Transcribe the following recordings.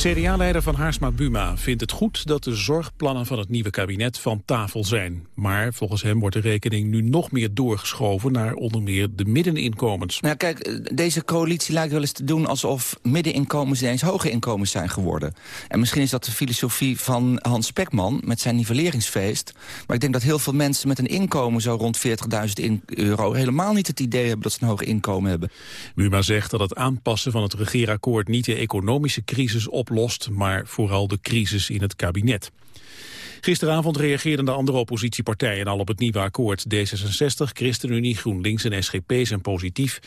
CDA-leider van Haarsma Buma vindt het goed dat de zorgplannen van het nieuwe kabinet van tafel zijn. Maar volgens hem wordt de rekening nu nog meer doorgeschoven naar onder meer de middeninkomens. Nou kijk, deze coalitie lijkt wel eens te doen alsof middeninkomens ineens hoge inkomens zijn geworden. En misschien is dat de filosofie van Hans Spekman met zijn nivelleringsfeest. Maar ik denk dat heel veel mensen met een inkomen zo rond 40.000 euro helemaal niet het idee hebben dat ze een hoog inkomen hebben. Buma zegt dat het aanpassen van het regeerakkoord niet de economische crisis op oplost, maar vooral de crisis in het kabinet. Gisteravond reageerden de andere oppositiepartijen al op het nieuwe akkoord. D66, ChristenUnie, GroenLinks en SGP zijn positief.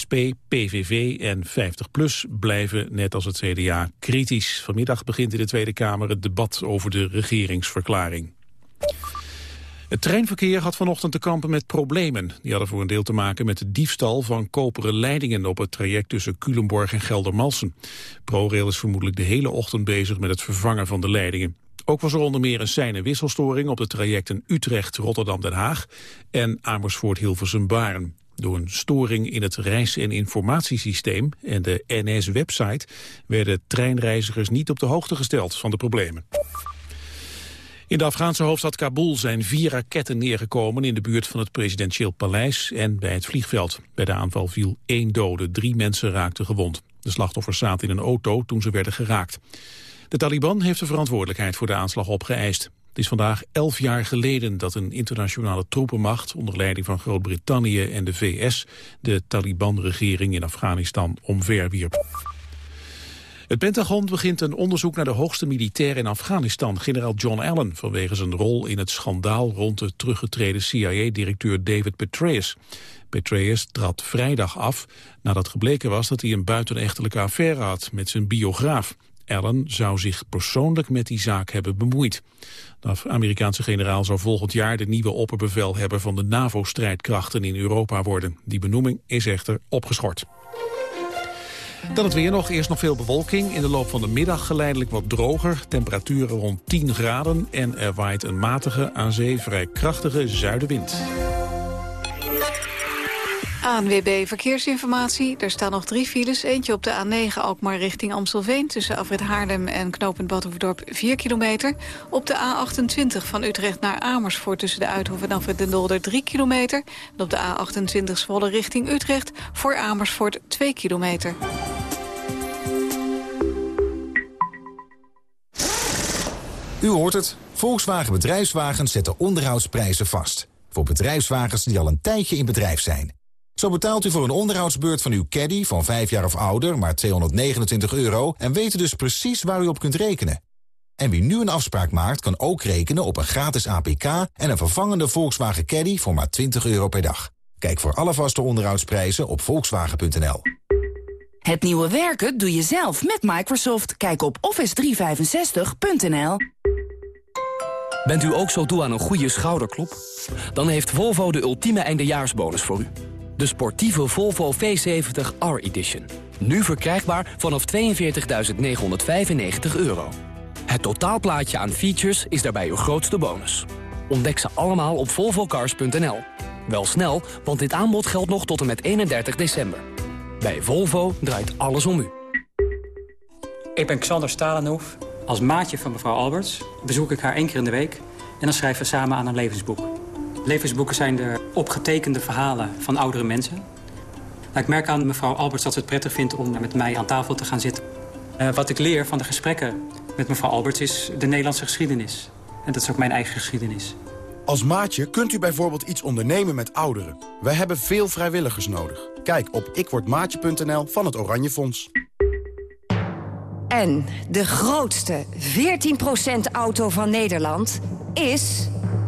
SP, PVV en 50PLUS blijven, net als het CDA, kritisch. Vanmiddag begint in de Tweede Kamer het debat over de regeringsverklaring. Het treinverkeer had vanochtend te kampen met problemen. Die hadden voor een deel te maken met de diefstal van koperen leidingen op het traject tussen Culemborg en Geldermalsen. ProRail is vermoedelijk de hele ochtend bezig met het vervangen van de leidingen. Ook was er onder meer een sein- wisselstoring op de trajecten Utrecht-Rotterdam-Den Haag en Amersfoort-Hilversum-Baren. Door een storing in het reis- en informatiesysteem en de NS-website werden treinreizigers niet op de hoogte gesteld van de problemen. In de Afghaanse hoofdstad Kabul zijn vier raketten neergekomen in de buurt van het presidentieel paleis en bij het vliegveld. Bij de aanval viel één dode, drie mensen raakten gewond. De slachtoffers zaten in een auto toen ze werden geraakt. De Taliban heeft de verantwoordelijkheid voor de aanslag opgeëist. Het is vandaag elf jaar geleden dat een internationale troepenmacht onder leiding van Groot-Brittannië en de VS de Taliban-regering in Afghanistan omverwierp. Het Pentagon begint een onderzoek naar de hoogste militair in Afghanistan, generaal John Allen, vanwege zijn rol in het schandaal rond de teruggetreden CIA-directeur David Petraeus. Petraeus trad vrijdag af nadat gebleken was dat hij een buitenechtelijke affaire had met zijn biograaf. Allen zou zich persoonlijk met die zaak hebben bemoeid. De Amerikaanse generaal zou volgend jaar de nieuwe opperbevelhebber van de NAVO-strijdkrachten in Europa worden. Die benoeming is echter opgeschort. Dan het weer nog. Eerst nog veel bewolking. In de loop van de middag geleidelijk wat droger. Temperaturen rond 10 graden. En er waait een matige, aan zee vrij krachtige zuidenwind. ANWB Verkeersinformatie. Er staan nog drie files. Eentje op de A9 Alkmaar richting Amstelveen... tussen Afrit Haarlem en knooppunt Badhoevedorp 4 kilometer. Op de A28 van Utrecht naar Amersfoort... tussen de Uithoef en Afrit den Dolder 3 kilometer. En op de A28 Zwolle richting Utrecht... voor Amersfoort 2 kilometer. U hoort het. Volkswagen Bedrijfswagens zetten onderhoudsprijzen vast. Voor bedrijfswagens die al een tijdje in bedrijf zijn. Zo betaalt u voor een onderhoudsbeurt van uw caddy van 5 jaar of ouder maar 229 euro... en weet u dus precies waar u op kunt rekenen. En wie nu een afspraak maakt kan ook rekenen op een gratis APK... en een vervangende Volkswagen Caddy voor maar 20 euro per dag. Kijk voor alle vaste onderhoudsprijzen op volkswagen.nl. Het nieuwe werken doe je zelf met Microsoft. Kijk op office365.nl. Bent u ook zo toe aan een goede schouderklop? Dan heeft Volvo de ultieme eindejaarsbonus voor u. De sportieve Volvo V70 R-Edition. Nu verkrijgbaar vanaf 42.995 euro. Het totaalplaatje aan features is daarbij uw grootste bonus. Ontdek ze allemaal op volvocars.nl. Wel snel, want dit aanbod geldt nog tot en met 31 december. Bij Volvo draait alles om u. Ik ben Xander Stalenhoef. Als maatje van mevrouw Alberts bezoek ik haar één keer in de week... en dan schrijven we samen aan een levensboek. Levensboeken zijn de opgetekende verhalen van oudere mensen. Nou, ik merk aan mevrouw Alberts dat ze het prettig vindt om met mij aan tafel te gaan zitten. Uh, wat ik leer van de gesprekken met mevrouw Alberts is de Nederlandse geschiedenis. En dat is ook mijn eigen geschiedenis. Als maatje kunt u bijvoorbeeld iets ondernemen met ouderen. Wij hebben veel vrijwilligers nodig. Kijk op ikwordmaatje.nl van het Oranje Fonds. En de grootste 14% auto van Nederland is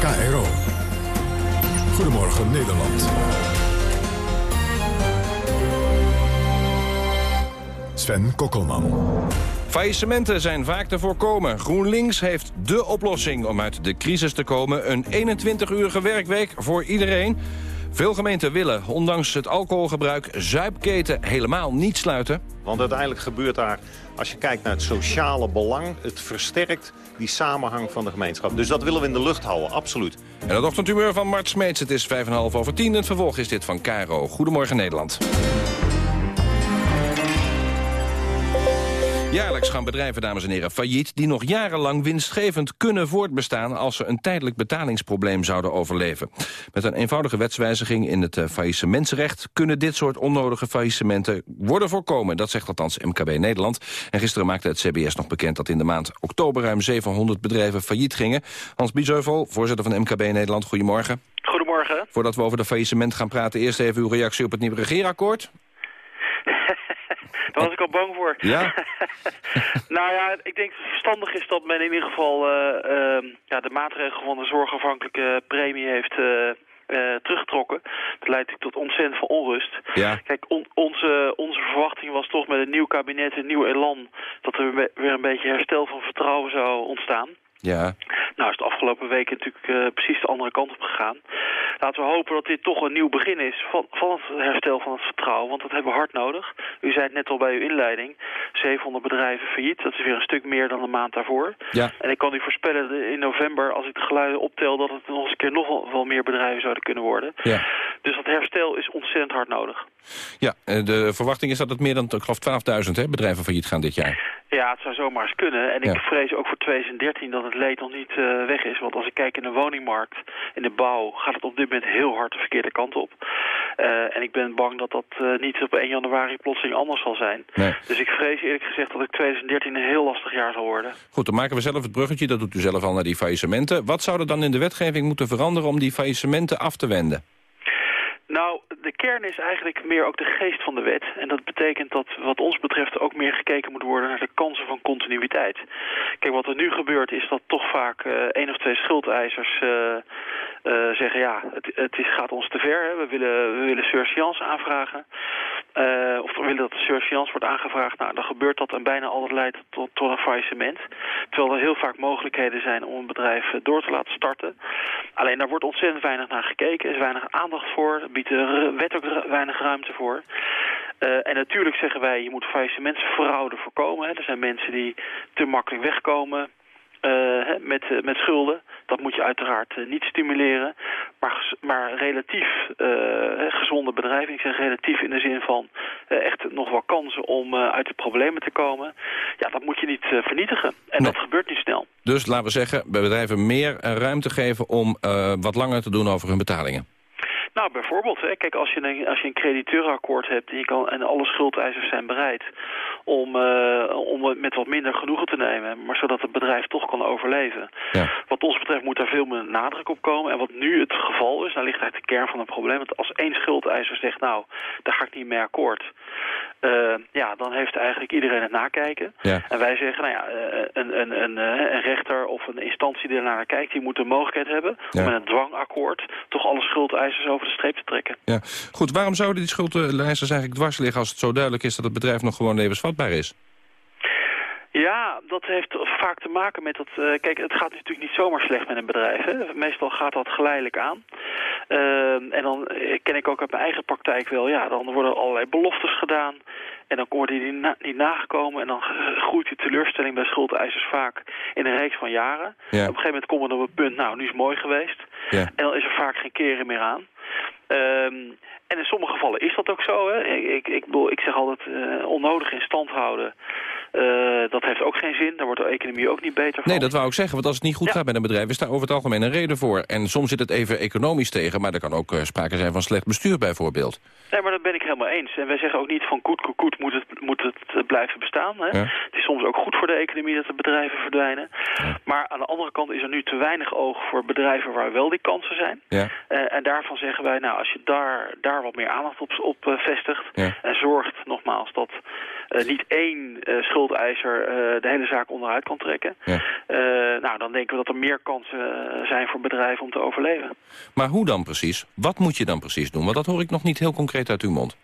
KRO. Goedemorgen Nederland. Sven Kokkelman. Faillissementen zijn vaak te voorkomen. GroenLinks heeft dé oplossing om uit de crisis te komen. Een 21-urige werkweek voor iedereen. Veel gemeenten willen, ondanks het alcoholgebruik, zuipketen helemaal niet sluiten. Want uiteindelijk gebeurt daar, als je kijkt naar het sociale belang... het versterkt die samenhang van de gemeenschap. Dus dat willen we in de lucht houden, absoluut. En het ochtendhumeur van Mart Smeets, het is 5,5 over 10. Het vervolg is dit van Caro. Goedemorgen Nederland. Jaarlijks gaan bedrijven, dames en heren, failliet... die nog jarenlang winstgevend kunnen voortbestaan... als ze een tijdelijk betalingsprobleem zouden overleven. Met een eenvoudige wetswijziging in het uh, faillissementsrecht... kunnen dit soort onnodige faillissementen worden voorkomen. Dat zegt althans MKB Nederland. En gisteren maakte het CBS nog bekend dat in de maand oktober... ruim 700 bedrijven failliet gingen. Hans Biesheuvel, voorzitter van MKB Nederland, goedemorgen. Goedemorgen. Voordat we over de faillissement gaan praten... eerst even uw reactie op het nieuwe regeerakkoord. Daar was ik al bang voor. Ja? nou ja, ik denk dat het verstandig is dat men in ieder geval uh, uh, ja, de maatregelen van de zorgafhankelijke premie heeft... Uh, uh, teruggetrokken. Dat leidt tot ontzettend veel onrust. Ja. Kijk, on onze, onze verwachting was toch met een nieuw kabinet, een nieuw elan... dat er weer een beetje herstel van vertrouwen zou ontstaan. Ja. Nou is het afgelopen weken natuurlijk uh, precies de andere kant op gegaan. Laten we hopen dat dit toch een nieuw begin is van, van het herstel van het vertrouwen. Want dat hebben we hard nodig. U zei het net al bij uw inleiding. 700 bedrijven failliet. Dat is weer een stuk meer dan een maand daarvoor. Ja. En ik kan u voorspellen in november, als ik de geluiden optel... dat het nog eens een keer nog wel, wel meer bedrijven zouden kunnen worden. Ja. Dus dat herstel is ontzettend hard nodig. Ja, de verwachting is dat het meer dan, ik geloof 12.000 bedrijven failliet gaan dit jaar. Ja, het zou zomaar eens kunnen. En ik vrees ook voor 2013 dat het leed nog niet eh, weg is. Want als ik kijk in de woningmarkt, in de bouw, gaat het op dit moment heel hard de verkeerde kant op. Eh, en ik ben bang dat dat eh, niet op 1 januari plotseling anders zal zijn. Nee. Dus ik vrees eerlijk gezegd dat ik 2013 een heel lastig jaar zal worden. Goed, dan maken we zelf het bruggetje, dat doet u zelf al naar die faillissementen. Wat zou er dan in de wetgeving moeten veranderen om die faillissementen af te wenden? Nou, de kern is eigenlijk meer ook de geest van de wet. En dat betekent dat wat ons betreft ook meer gekeken moet worden naar de kansen van continuïteit. Kijk, wat er nu gebeurt is dat toch vaak eh één of twee schuldeisers eh, eh, zeggen... ja, het, het is, gaat ons te ver, hè. We, willen, we willen aanvragen. Eh, of willen dat de surseance wordt aangevraagd. Nou, dan gebeurt dat en bijna altijd leidt tot, tot een faillissement. Terwijl er heel vaak mogelijkheden zijn om een bedrijf eh, door te laten starten. Alleen daar wordt ontzettend weinig naar gekeken. Er is weinig aandacht voor. Er biedt de wet ook weinig ruimte voor. Eh, en natuurlijk zeggen wij, je moet faillissementsfraude voorkomen. Er zijn mensen die te makkelijk wegkomen eh, met, eh, met schulden. Dat moet je uiteraard eh, niet stimuleren. Maar, maar relatief eh, gezonde bedrijven, ik zeg relatief in de zin van eh, echt nog wel kansen om uit de problemen te komen. Ja, dat moet je niet vernietigen. En dat gebeurt niet snel. Dus laten we zeggen, bij bedrijven meer ruimte geven om wat langer te doen over hun betalingen. Nou, bijvoorbeeld, hè, kijk, als je een, als je een crediteurenakkoord hebt en, je kan, en alle schuldeisers zijn bereid om, eh, om het met wat minder genoegen te nemen, maar zodat het bedrijf toch kan overleven. Ja. Wat ons betreft moet daar veel meer nadruk op komen. En wat nu het geval is, daar ligt eigenlijk de kern van het probleem. Want als één schuldeiser zegt, nou, daar ga ik niet mee akkoord. eh, ja, dan heeft eigenlijk iedereen het nakijken. Ja. En wij zeggen, nou ja, eh, een, een, een, een rechter of een instantie die ernaar kijkt, die moet de mogelijkheid hebben Ja. om met een dwangakkoord toch alle schuldeisers over de streep te trekken. Ja. Goed, waarom zouden die schuldenlijsters eigenlijk dwars liggen... als het zo duidelijk is dat het bedrijf nog gewoon levensvatbaar is? Ja, dat heeft vaak te maken met dat... eh, kijk, het gaat natuurlijk niet zomaar slecht met een bedrijf. Hè. Meestal gaat dat geleidelijk aan. Ehm, en dan eh, ken ik ook uit mijn eigen praktijk wel... ja, dan worden allerlei beloftes gedaan... En dan worden die na- niet nagekomen en dan groeit die teleurstelling bij schuldeisers vaak in een reeks van jaren. Ja. Op een gegeven moment komen we op het punt, nou, nu is het mooi geweest. Ja. En dan is er vaak geen keren meer aan. Ehm, en in sommige gevallen is dat ook zo. Hè. Ik, ik, ik, bedoel, ik zeg altijd, eh, onnodig in stand houden, dat heeft ook geen zin. Daar wordt de economie ook niet beter van. Nee, dat wou ik zeggen, want als het niet goed Ja. gaat met een bedrijf... is daar over het algemeen een reden voor. En soms zit het even economisch tegen... maar er kan ook eh, sprake zijn van slecht bestuur bijvoorbeeld. Nee, maar dat ben ik helemaal eens. En wij zeggen ook niet van koet, koet, koet moet het, moet het eh, blijven bestaan. Hè? Ja. Het is soms ook goed voor de economie dat de bedrijven verdwijnen. Maar aan de andere kant is er nu te weinig oog voor bedrijven waar wel die kansen zijn. Ja. Eh, en daarvan zeggen wij, nou, als je daar, daar wat meer aandacht op, op eh, vestigt... En zorgt, nogmaals, dat niet één schuldeiser de hele zaak onderuit kan trekken. Ja. nou, dan denken we dat er meer kansen zijn voor bedrijven om te overleven. Maar hoe dan precies? Wat moet je dan precies doen? Want dat hoor ik nog niet heel concreet uit uw mond.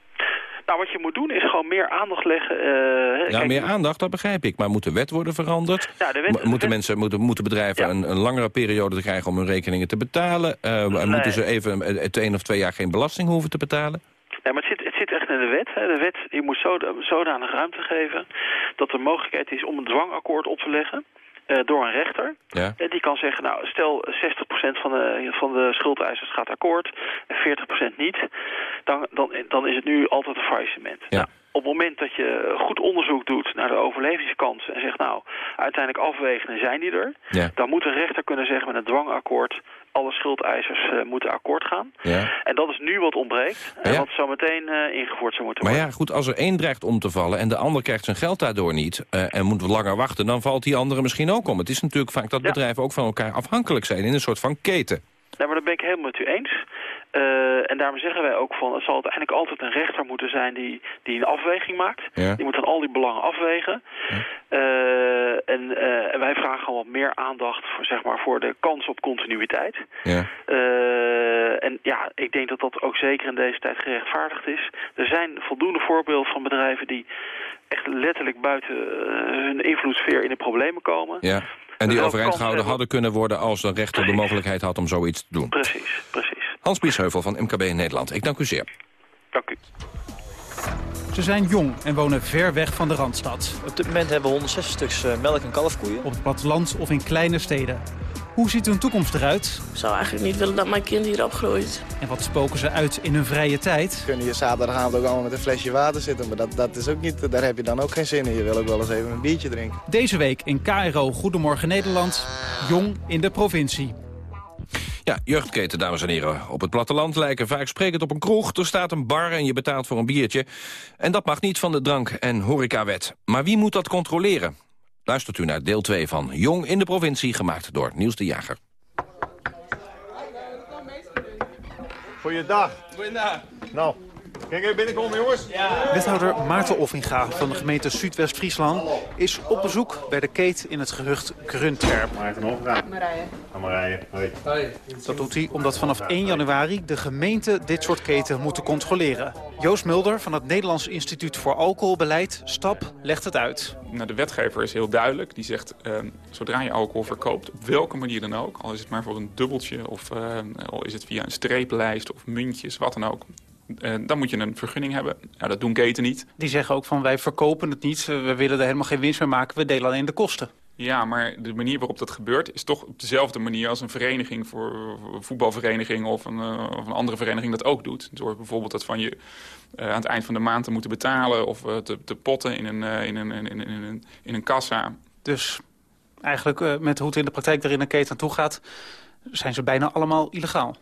Nou, wat je moet doen is gewoon meer aandacht leggen. Uh, ja, meer aandacht, dat begrijp ik. Maar moet de wet worden veranderd? Ja, de wet, moeten, mensen, moeten, moeten bedrijven een, een, langere periode krijgen om hun rekeningen te betalen? Uh, Moeten ze even het één of twee jaar geen belasting hoeven te betalen? Nee, maar het zit, zit echt in de wet. Hè. De wet die moet zodanig ruimte geven dat er mogelijkheid is om een dwangakkoord op te leggen. Uh, door een rechter. Ja. Uh, die kan zeggen, nou, stel 60% van de, van de schuldeisers gaat akkoord en 40% niet. Dan, dan, dan is het nu altijd een faillissement. Ja. Nou, op het moment dat je goed onderzoek doet naar de overlevingskansen... en zegt, nou, uiteindelijk afwegen en zijn die er... Ja. dan moet een rechter kunnen zeggen met een dwangakkoord alle schuldeisers uh, moeten akkoord gaan. Ja. En dat is nu wat ontbreekt en ja. wat zo meteen uh, ingevoerd zou moeten worden. Maar ja, goed, als er één dreigt om te vallen en de ander krijgt zijn geld daardoor niet... Uh, en moet langer wachten, dan valt die andere misschien ook om. Het is natuurlijk vaak dat bedrijven ook van elkaar afhankelijk zijn in een soort van keten. Nee, maar dat ben ik helemaal met u eens. Uh, en daarom zeggen wij ook van, het zal uiteindelijk altijd een rechter moeten zijn die, die een afweging maakt. Ja. Die moet dan al die belangen afwegen. Ja. Uh, en, uh, en, wij vragen gewoon wat meer aandacht voor, zeg maar, voor de kans op continuïteit. Ja. en ja, ik denk dat dat ook zeker in deze tijd gerechtvaardigd is. Er zijn voldoende voorbeelden van bedrijven die echt letterlijk buiten hun invloedssfeer in de problemen komen. Ja. En die overeind gehouden hadden kunnen worden als de rechter de mogelijkheid had om zoiets te doen. Precies, precies. Hans Biesheuvel van MKB Nederland. Ik dank u zeer. Dank u. Ze zijn jong en wonen ver weg van de Randstad. Op dit moment hebben we 160 stuks eh, melk- en kalfkoeien. Op het platteland of in kleine steden. Hoe ziet hun toekomst eruit? Ik zou eigenlijk niet willen dat mijn kind hier opgroeit. En wat spoken ze uit in hun vrije tijd? Kunnen je zaterdagavond ook allemaal met een flesje water zitten. Maar dat, dat is ook niet, daar heb je dan ook geen zin in. Je wil ook wel eens even een biertje drinken. Deze week in KRO Goedemorgen Nederland. Jong in de provincie. Ja, jeugdketen, dames en heren. Op het platteland lijken vaak sprekend op een kroeg. Er staat een bar en je betaalt voor een biertje. En dat mag niet van de drank- en horecawet. Maar wie moet dat controleren? Luistert u naar deel 2 van Jong in de provincie, gemaakt door Niels de Jager. Goeiedag. Goeiedag. Nou, Kijk even binnenkomen, jongens. Ja. Wethouder Maarten Offinga van de gemeente Zuidwest-Friesland... is op bezoek bij de keet in het gehucht Grunterp. Maarten Offinga. Marije. Marije, hoi. hoi. Dat doet hij omdat vanaf 1 januari de gemeente dit soort keten moeten controleren. Joost Mulder van het Nederlands Instituut voor Alcoholbeleid, STAP, legt het uit. Nou, de wetgever is heel duidelijk. Die zegt, uh, zodra je alcohol verkoopt, op welke manier dan ook... al is het maar voor een dubbeltje of uh, al is het via een streeplijst of muntjes, wat dan ook... Uh, dan moet je een vergunning hebben. Nou, dat doen keten niet. Die zeggen ook van wij verkopen het niet, we willen er helemaal geen winst mee maken, we delen alleen de kosten. Ja, maar de manier waarop dat gebeurt is toch op dezelfde manier als een vereniging voor een voetbalvereniging of een, uh, of een, andere vereniging dat ook doet. Door bijvoorbeeld dat van je uh, aan het eind van de maand te moeten betalen of te, te, potten in een, in, een, in, in, in, een, in een kassa. Dus eigenlijk met hoe het in de praktijk er in een keten aan toe gaat, zijn ze bijna allemaal illegaal.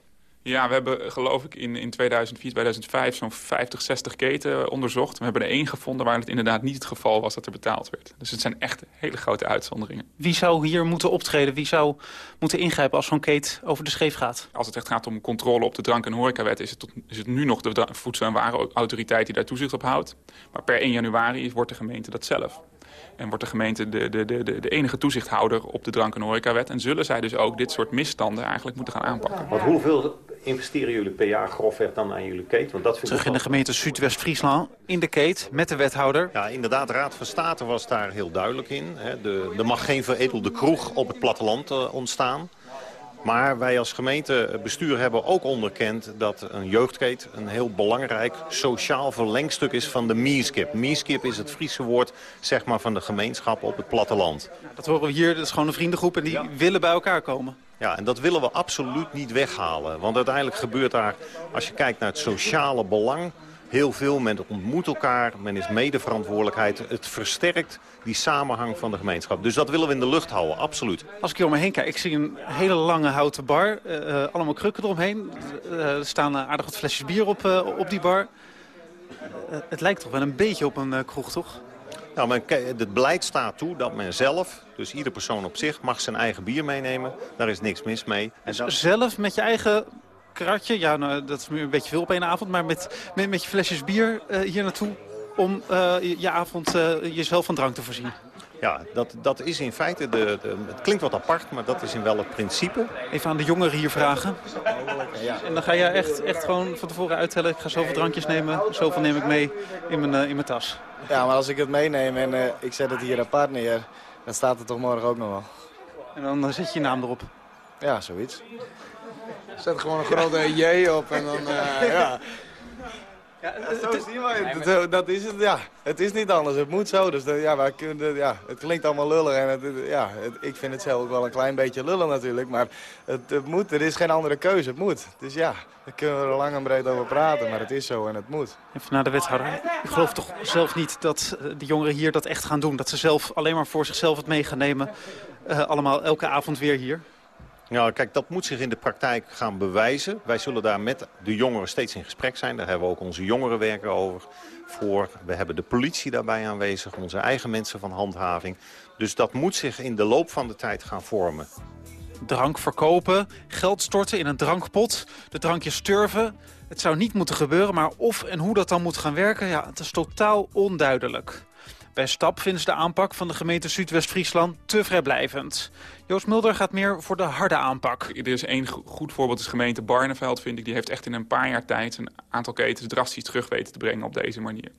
Ja, we hebben geloof ik in, in 2004, 2005 zo'n 50, 60 keten onderzocht. We hebben er één gevonden waar het inderdaad niet het geval was dat er betaald werd. Dus het zijn echt hele grote uitzonderingen. Wie zou hier moeten optreden? Wie zou moeten ingrijpen als zo'n keet over de scheef gaat? Als het echt gaat om controle op de drank- en horecawet... is het, tot, is het nu nog de Voedsel- en Warenautoriteit die daar toezicht op houdt. Maar per 1 januari wordt de gemeente dat zelf. En wordt de gemeente de, de, de, de enige toezichthouder op de drank- en horecawet. En zullen zij dus ook dit soort misstanden eigenlijk moeten gaan aanpakken. Want hoeveel investeren jullie per jaar grofweg dan aan jullie keet? Want dat vind Terug in de gemeente Zuidwest-Friesland, in de keet, met de wethouder. Ja, inderdaad, de Raad van State was daar heel duidelijk in. Hè. De, er mag geen veredelde kroeg op het platteland uh, ontstaan. Maar wij als gemeentebestuur hebben ook onderkend dat een jeugdkeet een heel belangrijk sociaal verlengstuk is van de Mieskip. Mieskip is het Friese woord zeg maar, van de gemeenschap op het platteland. dat horen we hier, dat is gewoon een vriendengroep en die willen bij elkaar komen. Ja, en dat willen we absoluut niet weghalen. Want uiteindelijk gebeurt daar, als je kijkt naar het sociale belang... heel veel, men ontmoet elkaar, men is medeverantwoordelijkheid. Het versterkt die samenhang van de gemeenschap. Dus dat willen we in de lucht houden, absoluut. Als ik hier om me heen kijk, ik zie een hele lange houten bar. Uh, allemaal krukken eromheen. Uh, er staan aardig wat flesjes bier op, uh, op die bar. het lijkt toch wel een beetje op een kroeg, toch? Nou, men, het beleid staat toe dat men zelf, dus ieder persoon op zich, mag zijn eigen bier meenemen. Daar is niks mis mee. En. Zelf met je eigen kratje, ja, nou, dat is een beetje veel op één avond, maar met, met, met je flesjes bier uh, hier naartoe om uh, je avond uh, jezelf van drank te voorzien. Ja, dat, dat is in feite, de, de, het klinkt wat apart, maar dat is in wel het principe. Even aan de jongeren hier vragen. Ja. En dan ga je echt, echt gewoon van tevoren uittellen, ik ga zoveel drankjes nemen, zoveel neem ik mee in mijn, uh, in mijn tas. Ja, maar als ik het meeneem en uh, ik zet het hier apart neer, dan staat het toch morgen ook nog wel. En dan zet je je naam erop? Ja, zoiets. Zet gewoon een grote J op en dan, uh, ja... Ja, zo is het, maar, dat is het, ja. Het is niet anders, het moet zo. Dus de, ja, wij kunnen, ja, het klinkt allemaal lullig en het, ja, het, ik vind het zelf ook wel een klein beetje lullen natuurlijk. Maar het, het, moet, er is geen andere keuze, het moet. Dus ja, daar kunnen we er lang en breed over praten, maar het is zo en het moet. Even naar de wethouder. Ik geloof toch zelf niet dat de jongeren hier dat echt gaan doen? Dat ze zelf alleen maar voor zichzelf het mee gaan nemen? Uh, allemaal elke avond weer hier? Nou, kijk, dat moet zich in de praktijk gaan bewijzen. Wij zullen daar met de jongeren steeds in gesprek zijn. Daar hebben we ook onze jongerenwerker over voor. We hebben de politie daarbij aanwezig, onze eigen mensen van handhaving. Dus dat moet zich in de loop van de tijd gaan vormen. Drank verkopen, geld storten in een drankpot, de drankjes sturven. Het zou niet moeten gebeuren, maar of en hoe dat dan moet gaan werken... ja, het is totaal onduidelijk. Bij STAP vinden ze de aanpak van de gemeente Zuidwest-Friesland te vrijblijvend. Joost Mulder gaat meer voor de harde aanpak. Er is één goed voorbeeld, is de gemeente Barneveld, vind ik. Die heeft echt in een paar jaar tijd een aantal ketens drastisch terug weten te brengen op deze manier.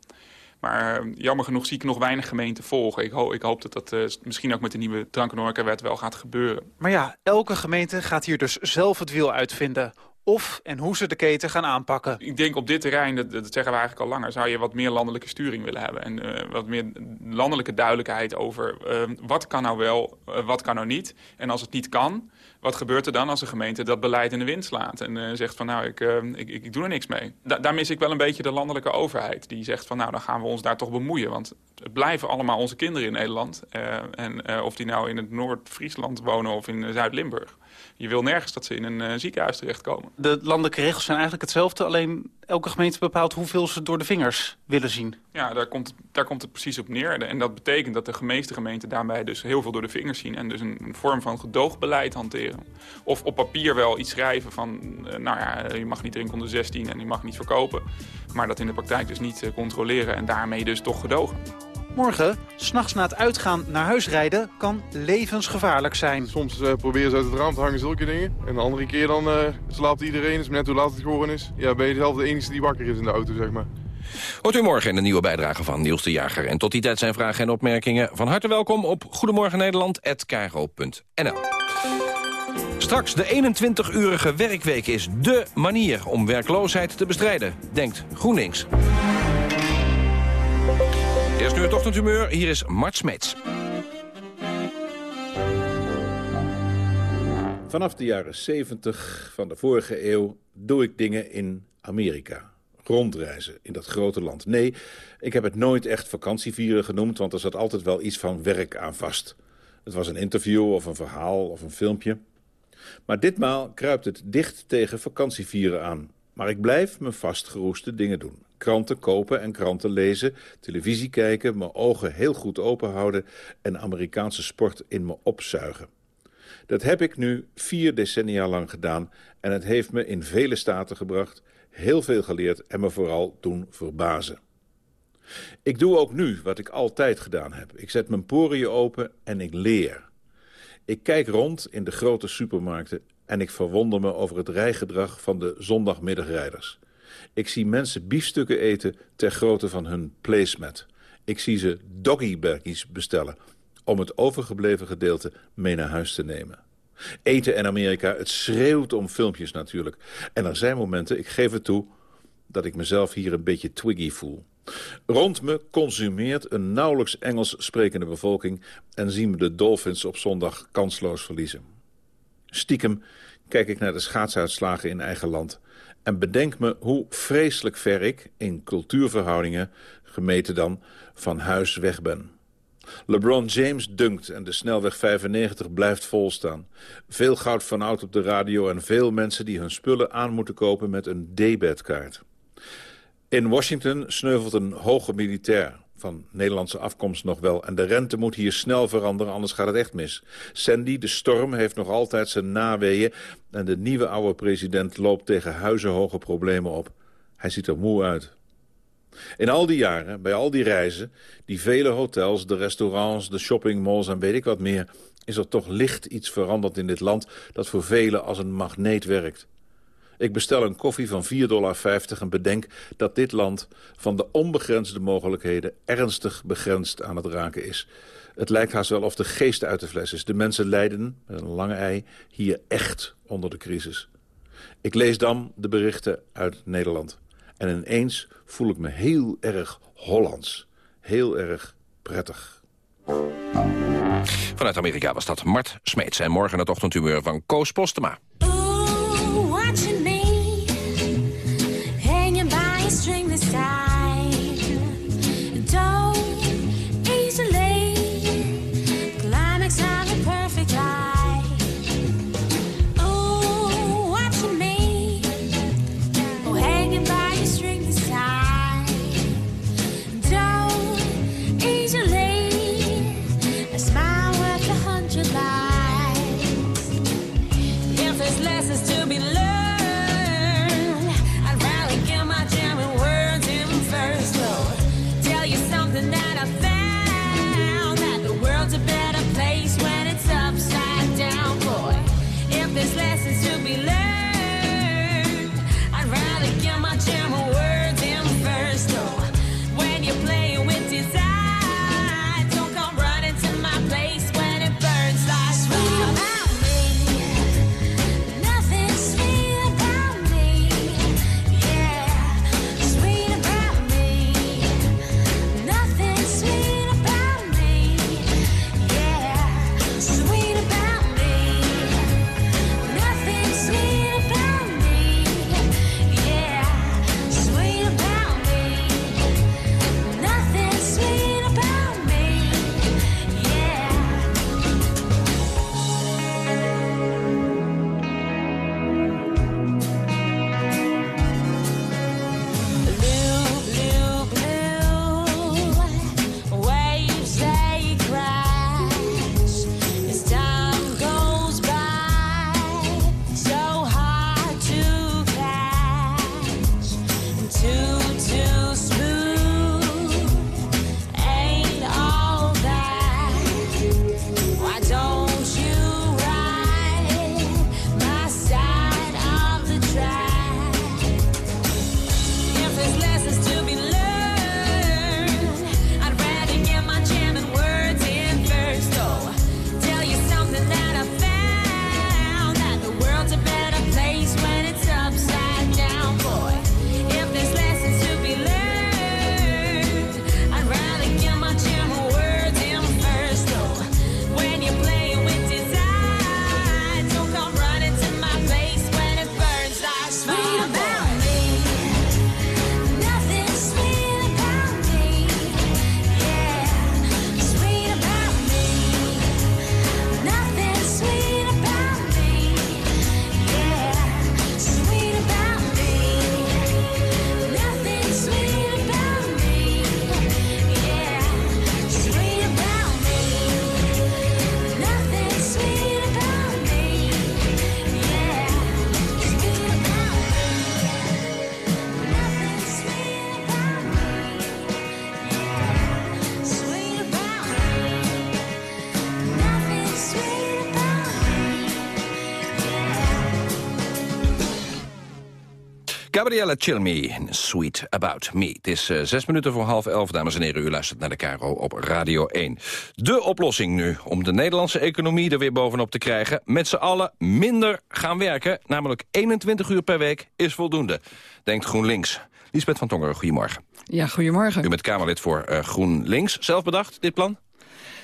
Maar uh, jammer genoeg zie ik nog weinig gemeenten volgen. Ik, ho ik hoop dat dat uh, misschien ook met de nieuwe drank- en wet wel gaat gebeuren. Maar ja, elke gemeente gaat hier dus zelf het wiel uitvinden of en hoe ze de keten gaan aanpakken. Ik denk op dit terrein, dat, dat zeggen we eigenlijk al langer... zou je wat meer landelijke sturing willen hebben. En uh, wat meer landelijke duidelijkheid over uh, wat kan nou wel, uh, wat kan nou niet. En als het niet kan, wat gebeurt er dan als een gemeente dat beleid in de wind slaat? En zegt van nou, ik, ik, ik, doe er niks mee. Da daar mis ik wel een beetje de landelijke overheid. Die zegt van nou, dan gaan we ons daar toch bemoeien. Want het blijven allemaal onze kinderen in Nederland. en of die nou in het Noord-Friesland wonen of in Zuid-Limburg je wil nergens dat ze in een uh, ziekenhuis terechtkomen. De landelijke regels zijn eigenlijk hetzelfde, alleen elke gemeente bepaalt hoeveel ze door de vingers willen zien. Ja, daar komt, daar komt het precies op neer. En dat betekent dat de meeste gemeenten daarbij dus heel veel door de vingers zien en dus een, een vorm van gedoogbeleid hanteren. Of op papier wel iets schrijven van, nou ja, je mag niet drinken onder 16 en je mag niet verkopen. Maar dat in de praktijk dus niet controleren en daarmee dus toch gedogen. Morgen, s'nachts na het uitgaan naar huis rijden, kan levensgevaarlijk zijn. Soms uh, proberen ze uit het raam te hangen zulke dingen. En de andere keer dan uh, slaapt iedereen, is net hoe laat het geworden is. Ja, ben je zelf de enige die wakker is in de auto, zeg maar. Hoort u morgen in een nieuwe bijdrage van Niels de Jager. En tot die tijd zijn vragen en opmerkingen van harte welkom op Goedemorgen Nederland@kro.nl. Straks de 21-urige werkweek is dé manier om werkloosheid te bestrijden, denkt GroenLinks. Eerst nu het ochtendhumeur, hier is Mart Smeets. Vanaf de jaren 70 van de vorige eeuw doe ik dingen in Amerika. Rondreizen in dat grote land. Nee, ik heb het nooit echt vakantievieren genoemd... want er zat altijd wel iets van werk aan vast. Het was een interview of een verhaal of een filmpje. Maar ditmaal kruipt het dicht tegen vakantievieren aan. Maar ik blijf mijn vastgeroeste dingen doen. Kranten kopen en kranten lezen, televisie kijken, mijn ogen heel goed open houden en Amerikaanse sport in me opzuigen. Dat heb ik nu vier decennia lang gedaan en het heeft me in vele staten gebracht, heel veel geleerd en me vooral doen verbazen. Ik doe ook nu wat ik altijd gedaan heb. Ik zet mijn poriën open en ik leer. Ik kijk rond in de grote supermarkten en ik verwonder me over het rijgedrag van de zondagmiddagrijders. Ik zie mensen biefstukken eten ter grootte van hun placemat. Ik zie ze doggybergies bestellen om het overgebleven gedeelte mee naar huis te nemen. Eten in Amerika, het schreeuwt om filmpjes natuurlijk. En er zijn momenten, ik geef het toe, dat ik mezelf hier een beetje twiggy voel. Rond me consumeert een nauwelijks Engels sprekende bevolking... en zien we de Dolphins op zondag kansloos verliezen. Stiekem kijk ik naar de schaatsuitslagen in eigen land... en bedenk me hoe vreselijk ver ik, in cultuurverhoudingen... gemeten dan, van huis weg ben. LeBron James dunkt en de snelweg 95 blijft volstaan. Veel goud van oud op de radio en veel mensen die hun spullen aan moeten kopen met een debetkaart. In Washington sneuvelt een hoge militair van Nederlandse afkomst nog wel. En de rente moet hier snel veranderen, anders gaat het echt mis. Sandy, de storm, heeft nog altijd zijn naweeën... en de nieuwe oude president loopt tegen huizenhoge problemen op. Hij ziet er moe uit. In al die jaren, bij al die reizen, die vele hotels, de restaurants, de shoppingmalls en weet ik wat meer... is er toch licht iets veranderd in dit land dat voor velen als een magneet werkt. Ik bestel een koffie van 4,50 dollar en bedenk dat dit land van de onbegrensde mogelijkheden ernstig begrensd aan het raken is. Het lijkt haast wel of de geest uit de fles is. De mensen lijden, met een lange ei, hier echt onder de crisis. Ik lees dan de berichten uit Nederland. En ineens voel ik me heel erg Hollands. Heel erg prettig. Vanuit Amerika was dat Mart Smeets. En morgen het ochtendhumeur van Koos Postema. Gabriella Chilmi, Sweet About Me. Het is eh, zes minuten voor half elf, dames en heren. U luistert naar de Caro op Radio 1. De oplossing nu om de Nederlandse economie er weer bovenop te krijgen... met z'n allen minder gaan werken, namelijk 21 uur per week, is voldoende. Denkt GroenLinks. Lisbeth van Tongeren, goedemorgen. Ja, goedemorgen. U bent Kamerlid voor eh, GroenLinks. Zelf bedacht, dit plan?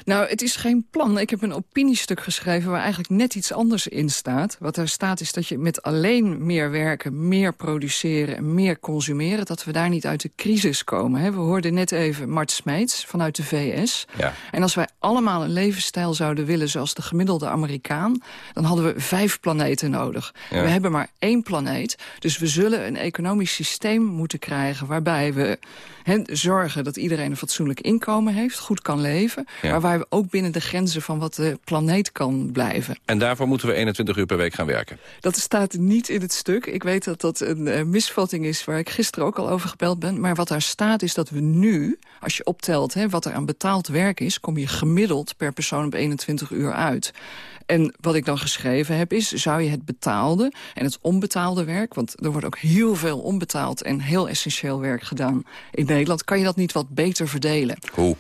Nou, het is geen plan. Ik heb een opiniestuk geschreven waar eigenlijk net iets anders in staat. Wat er staat is dat je met alleen meer werken, meer produceren en meer consumeren... dat we daar niet uit de crisis komen. Hè. We hoorden net even Mart Smeets vanuit de VS. Ja. En als wij allemaal een levensstijl zouden willen zoals de gemiddelde Amerikaan... dan hadden we vijf planeten nodig. Ja. We hebben maar één planeet. Dus we zullen een economisch systeem moeten krijgen... waarbij we hè, zorgen dat iedereen een fatsoenlijk inkomen heeft, goed kan leven... Ja. Maar we ook binnen de grenzen van wat de planeet kan blijven. En daarvoor moeten we 21 uur per week gaan werken. Dat staat niet in het stuk. Ik weet dat dat een eh, misvatting is waar ik gisteren ook al over gebeld ben. Maar wat daar staat is dat we nu, als je optelt hè, wat er aan betaald werk is... kom je gemiddeld per persoon op 21 uur uit. En wat ik dan geschreven heb is, zou je het betaalde en het onbetaalde werk... want er wordt ook heel veel onbetaald en heel essentieel werk gedaan in Nederland... kan je dat niet wat beter verdelen? Hoe?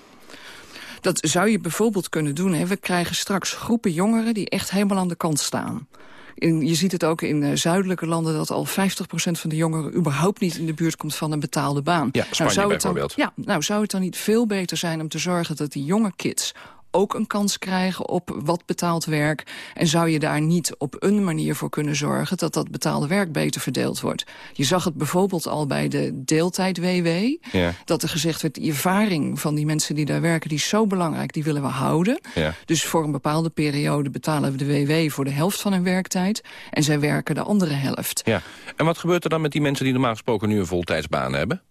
Dat zou je bijvoorbeeld kunnen doen. Hè. We krijgen straks groepen jongeren die echt helemaal aan de kant staan. In, je ziet het ook in eh, zuidelijke landen dat al 50% van de jongeren überhaupt niet in de buurt komt van een betaalde baan. Ja, Spanje zou het dan. Ja, nou zou het dan niet veel beter zijn om te zorgen dat die jonge kids ook een kans krijgen op wat betaald werk? En zou je daar niet op een manier voor kunnen zorgen... dat dat betaalde werk beter verdeeld wordt? Je zag het bijvoorbeeld al bij de deeltijd-WW... Ja. dat er gezegd werd, die ervaring van die mensen die daar werken... die is zo belangrijk, die willen we houden. Ja. Dus voor een bepaalde periode betalen we de WW voor de helft van hun werktijd... en zij werken de andere helft. Ja. En wat gebeurt er dan met die mensen die normaal gesproken nu een voltijdsbaan hebben?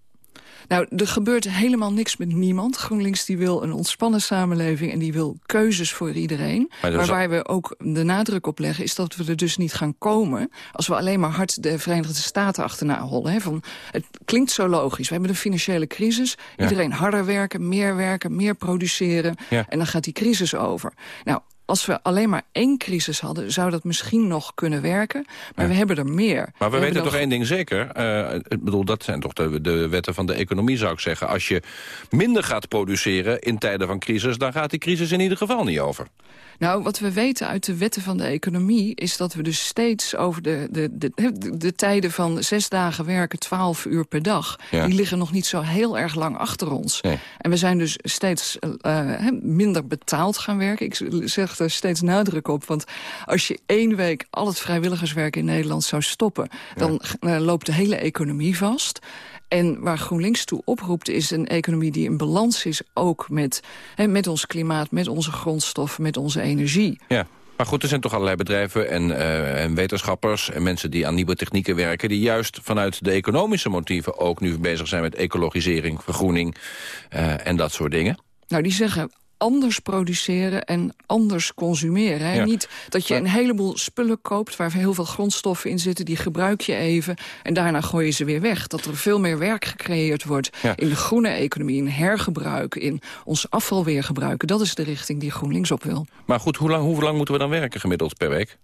Nou, er gebeurt helemaal niks met niemand. GroenLinks die wil een ontspannen samenleving... en die wil keuzes voor iedereen. Maar waar we ook de nadruk op leggen... is dat we er dus niet gaan komen... als we alleen maar hard de Verenigde Staten achterna hollen. Hè, van, het klinkt zo logisch. We hebben een financiële crisis. Ja. Iedereen harder werken, meer werken, meer produceren. Ja. En dan gaat die crisis over. Nou, als we alleen maar één crisis hadden... zou dat misschien nog kunnen werken. Maar we hebben er meer. Maar we, weten toch één ding zeker. Eh, ik bedoel, dat zijn toch de, de wetten van de economie, zou ik zeggen. Als je minder gaat produceren in tijden van crisis... dan gaat die crisis in ieder geval niet over. Nou, wat we weten uit de wetten van de economie... is dat we dus steeds over de, de, de, de, de tijden van zes dagen werken... twaalf uur per dag, Ja. die liggen nog niet zo heel erg lang achter ons. Nee. En we zijn dus steeds eh, hè, minder betaald gaan werken. Ik zeg er steeds nadruk op, want als je één week... al het vrijwilligerswerk in Nederland zou stoppen... dan eh, loopt de hele economie vast... En waar GroenLinks toe oproept is een economie die in balans is... ook met, hè, met ons klimaat, met onze grondstoffen, met onze energie. Ja. Maar goed, er zijn toch allerlei bedrijven en, eh, en wetenschappers... en mensen die aan nieuwe technieken werken... die juist vanuit de economische motieven ook nu bezig zijn... met ecologisering, vergroening eh, en dat soort dingen. Nou, die zeggen anders produceren en anders consumeren. Hè? Ja. Niet dat je een heleboel spullen koopt... waar heel veel grondstoffen in zitten, die gebruik je even... en daarna gooi je ze weer weg. Dat er veel meer werk gecreëerd wordt Ja. in de groene economie... in hergebruik, in ons afval weer gebruiken. Dat is de richting die GroenLinks op wil. Maar goed, hoe lang, hoe lang moeten we dan werken gemiddeld per week?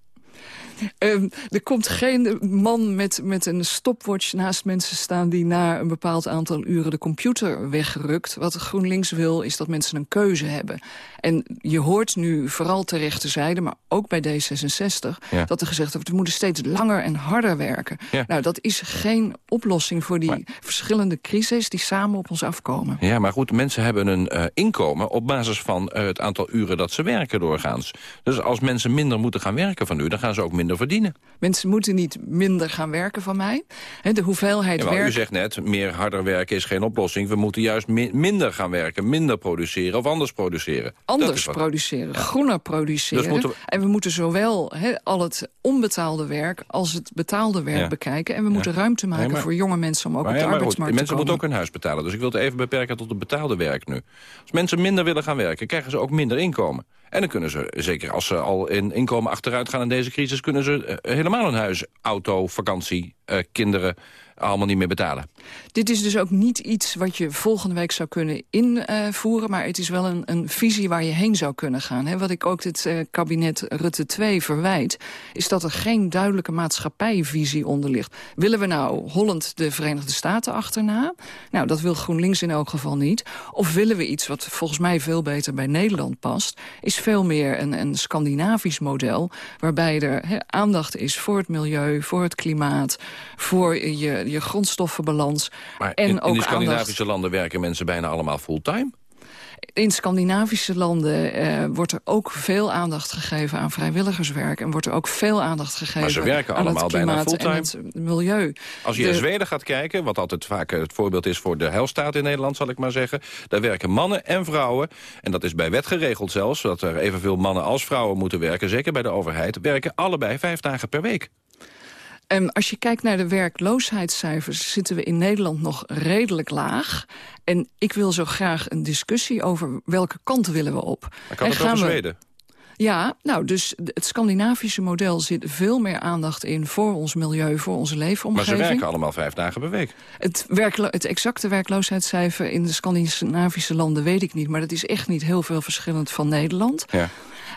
Ehm, er komt geen man met, met een stopwatch naast mensen staan... die na een bepaald aantal uren de computer wegrukt. Wat GroenLinks wil, is dat mensen een keuze hebben. En je hoort nu vooral ter rechterzijde, maar ook bij D66... Ja. dat er gezegd wordt, we moeten steeds langer en harder werken. Ja. Nou, dat is geen oplossing voor die verschillende crises... die samen op ons afkomen. Ja, maar goed, mensen hebben een eh, inkomen op basis van eh, het aantal uren dat ze werken doorgaans. Dus als mensen minder moeten gaan werken van u, dan gaan ze ook minder verdienen. Mensen moeten niet minder gaan werken van mij. De hoeveelheid Ja, werk... u zegt net, meer harder werken is geen oplossing. We moeten juist mi- minder gaan werken, minder produceren of anders produceren. Anders wat- produceren, groener produceren. Dus moeten we- En we moeten zowel al het onbetaalde werk als het betaalde werk Ja. bekijken. En we moeten ruimte maken maar- voor jonge mensen om ook Maar op de goed, arbeidsmarkt mensen te moeten komen. ook hun huis betalen. Dus ik wil het even beperken tot het betaalde werk nu. Als mensen minder willen gaan werken, krijgen ze ook minder inkomen. En dan kunnen ze, zeker als ze al in inkomen achteruit gaan in deze crisis... kunnen ze eh, helemaal een huis, auto, vakantie, eh, kinderen allemaal niet meer betalen. Dit is dus ook niet iets wat je volgende week zou kunnen invoeren... maar het is wel een, een visie waar je heen zou kunnen gaan. Wat ik ook dit eh, kabinet Rutte 2 verwijt... is dat er geen duidelijke maatschappijvisie onder ligt. Willen we nou Holland de Verenigde Staten achterna? Nou, dat wil GroenLinks in elk geval niet. Of willen we iets wat volgens mij veel beter bij Nederland past... is veel meer een, een Scandinavisch model... waarbij er aandacht is voor het milieu, voor het klimaat... voor je, je grondstoffenbalans. Maar en in, ook in die Scandinavische aandacht landen werken mensen bijna allemaal fulltime. in Scandinavische landen eh, wordt er ook veel aandacht gegeven aan vrijwilligerswerk. En wordt er ook veel aandacht gegeven Maar ze werken aan allemaal het bijna klimaat en fulltime. het milieu. Als je De- in Zweden gaat kijken, wat altijd vaak het voorbeeld is voor de helstaat in Nederland, zal ik maar zeggen. Daar werken mannen en vrouwen, en dat is bij wet geregeld zelfs, dat er evenveel mannen als vrouwen moeten werken, zeker bij de overheid, werken allebei vijf dagen per week. Um, als je kijkt naar de werkloosheidscijfers... zitten we in Nederland nog redelijk laag. En ik wil zo graag een discussie over welke kant willen we op. Maar kan En over gaan we- Zweden? Ja, nou, dus het Scandinavische model zit veel meer aandacht in... voor ons milieu, voor onze Maar leefomgeving. ze werken allemaal vijf dagen per week. Het, het exacte werkloosheidscijfer in de Scandinavische landen weet ik niet... maar dat is echt niet heel veel verschillend van Nederland. Ja.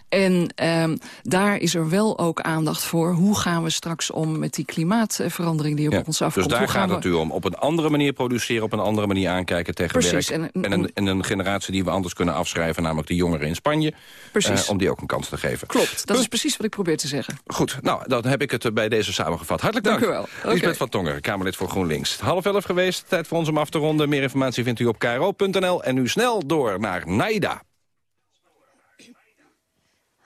En ehm, daar is er wel ook aandacht voor... hoe gaan we straks om met die klimaatverandering die op Ja, ons dus afkomt. daar Hoe gaan gaat het u om. Op een andere manier produceren, op een andere manier aankijken tegen Precies, werk. en- En, een, en een generatie die we anders kunnen afschrijven, namelijk de jongeren in Spanje. Precies. eh, om die ook een kans te geven. Klopt, dat is precies wat ik probeer te zeggen. Goed, nou, dan heb ik het eh, bij deze samengevat. Hartelijk dank. Dank u wel. Lisbeth van Tongeren, Kamerlid voor GroenLinks. Half elf geweest, tijd voor ons om af te ronden. Meer informatie vindt u op kro.nl. En nu snel door naar Naida.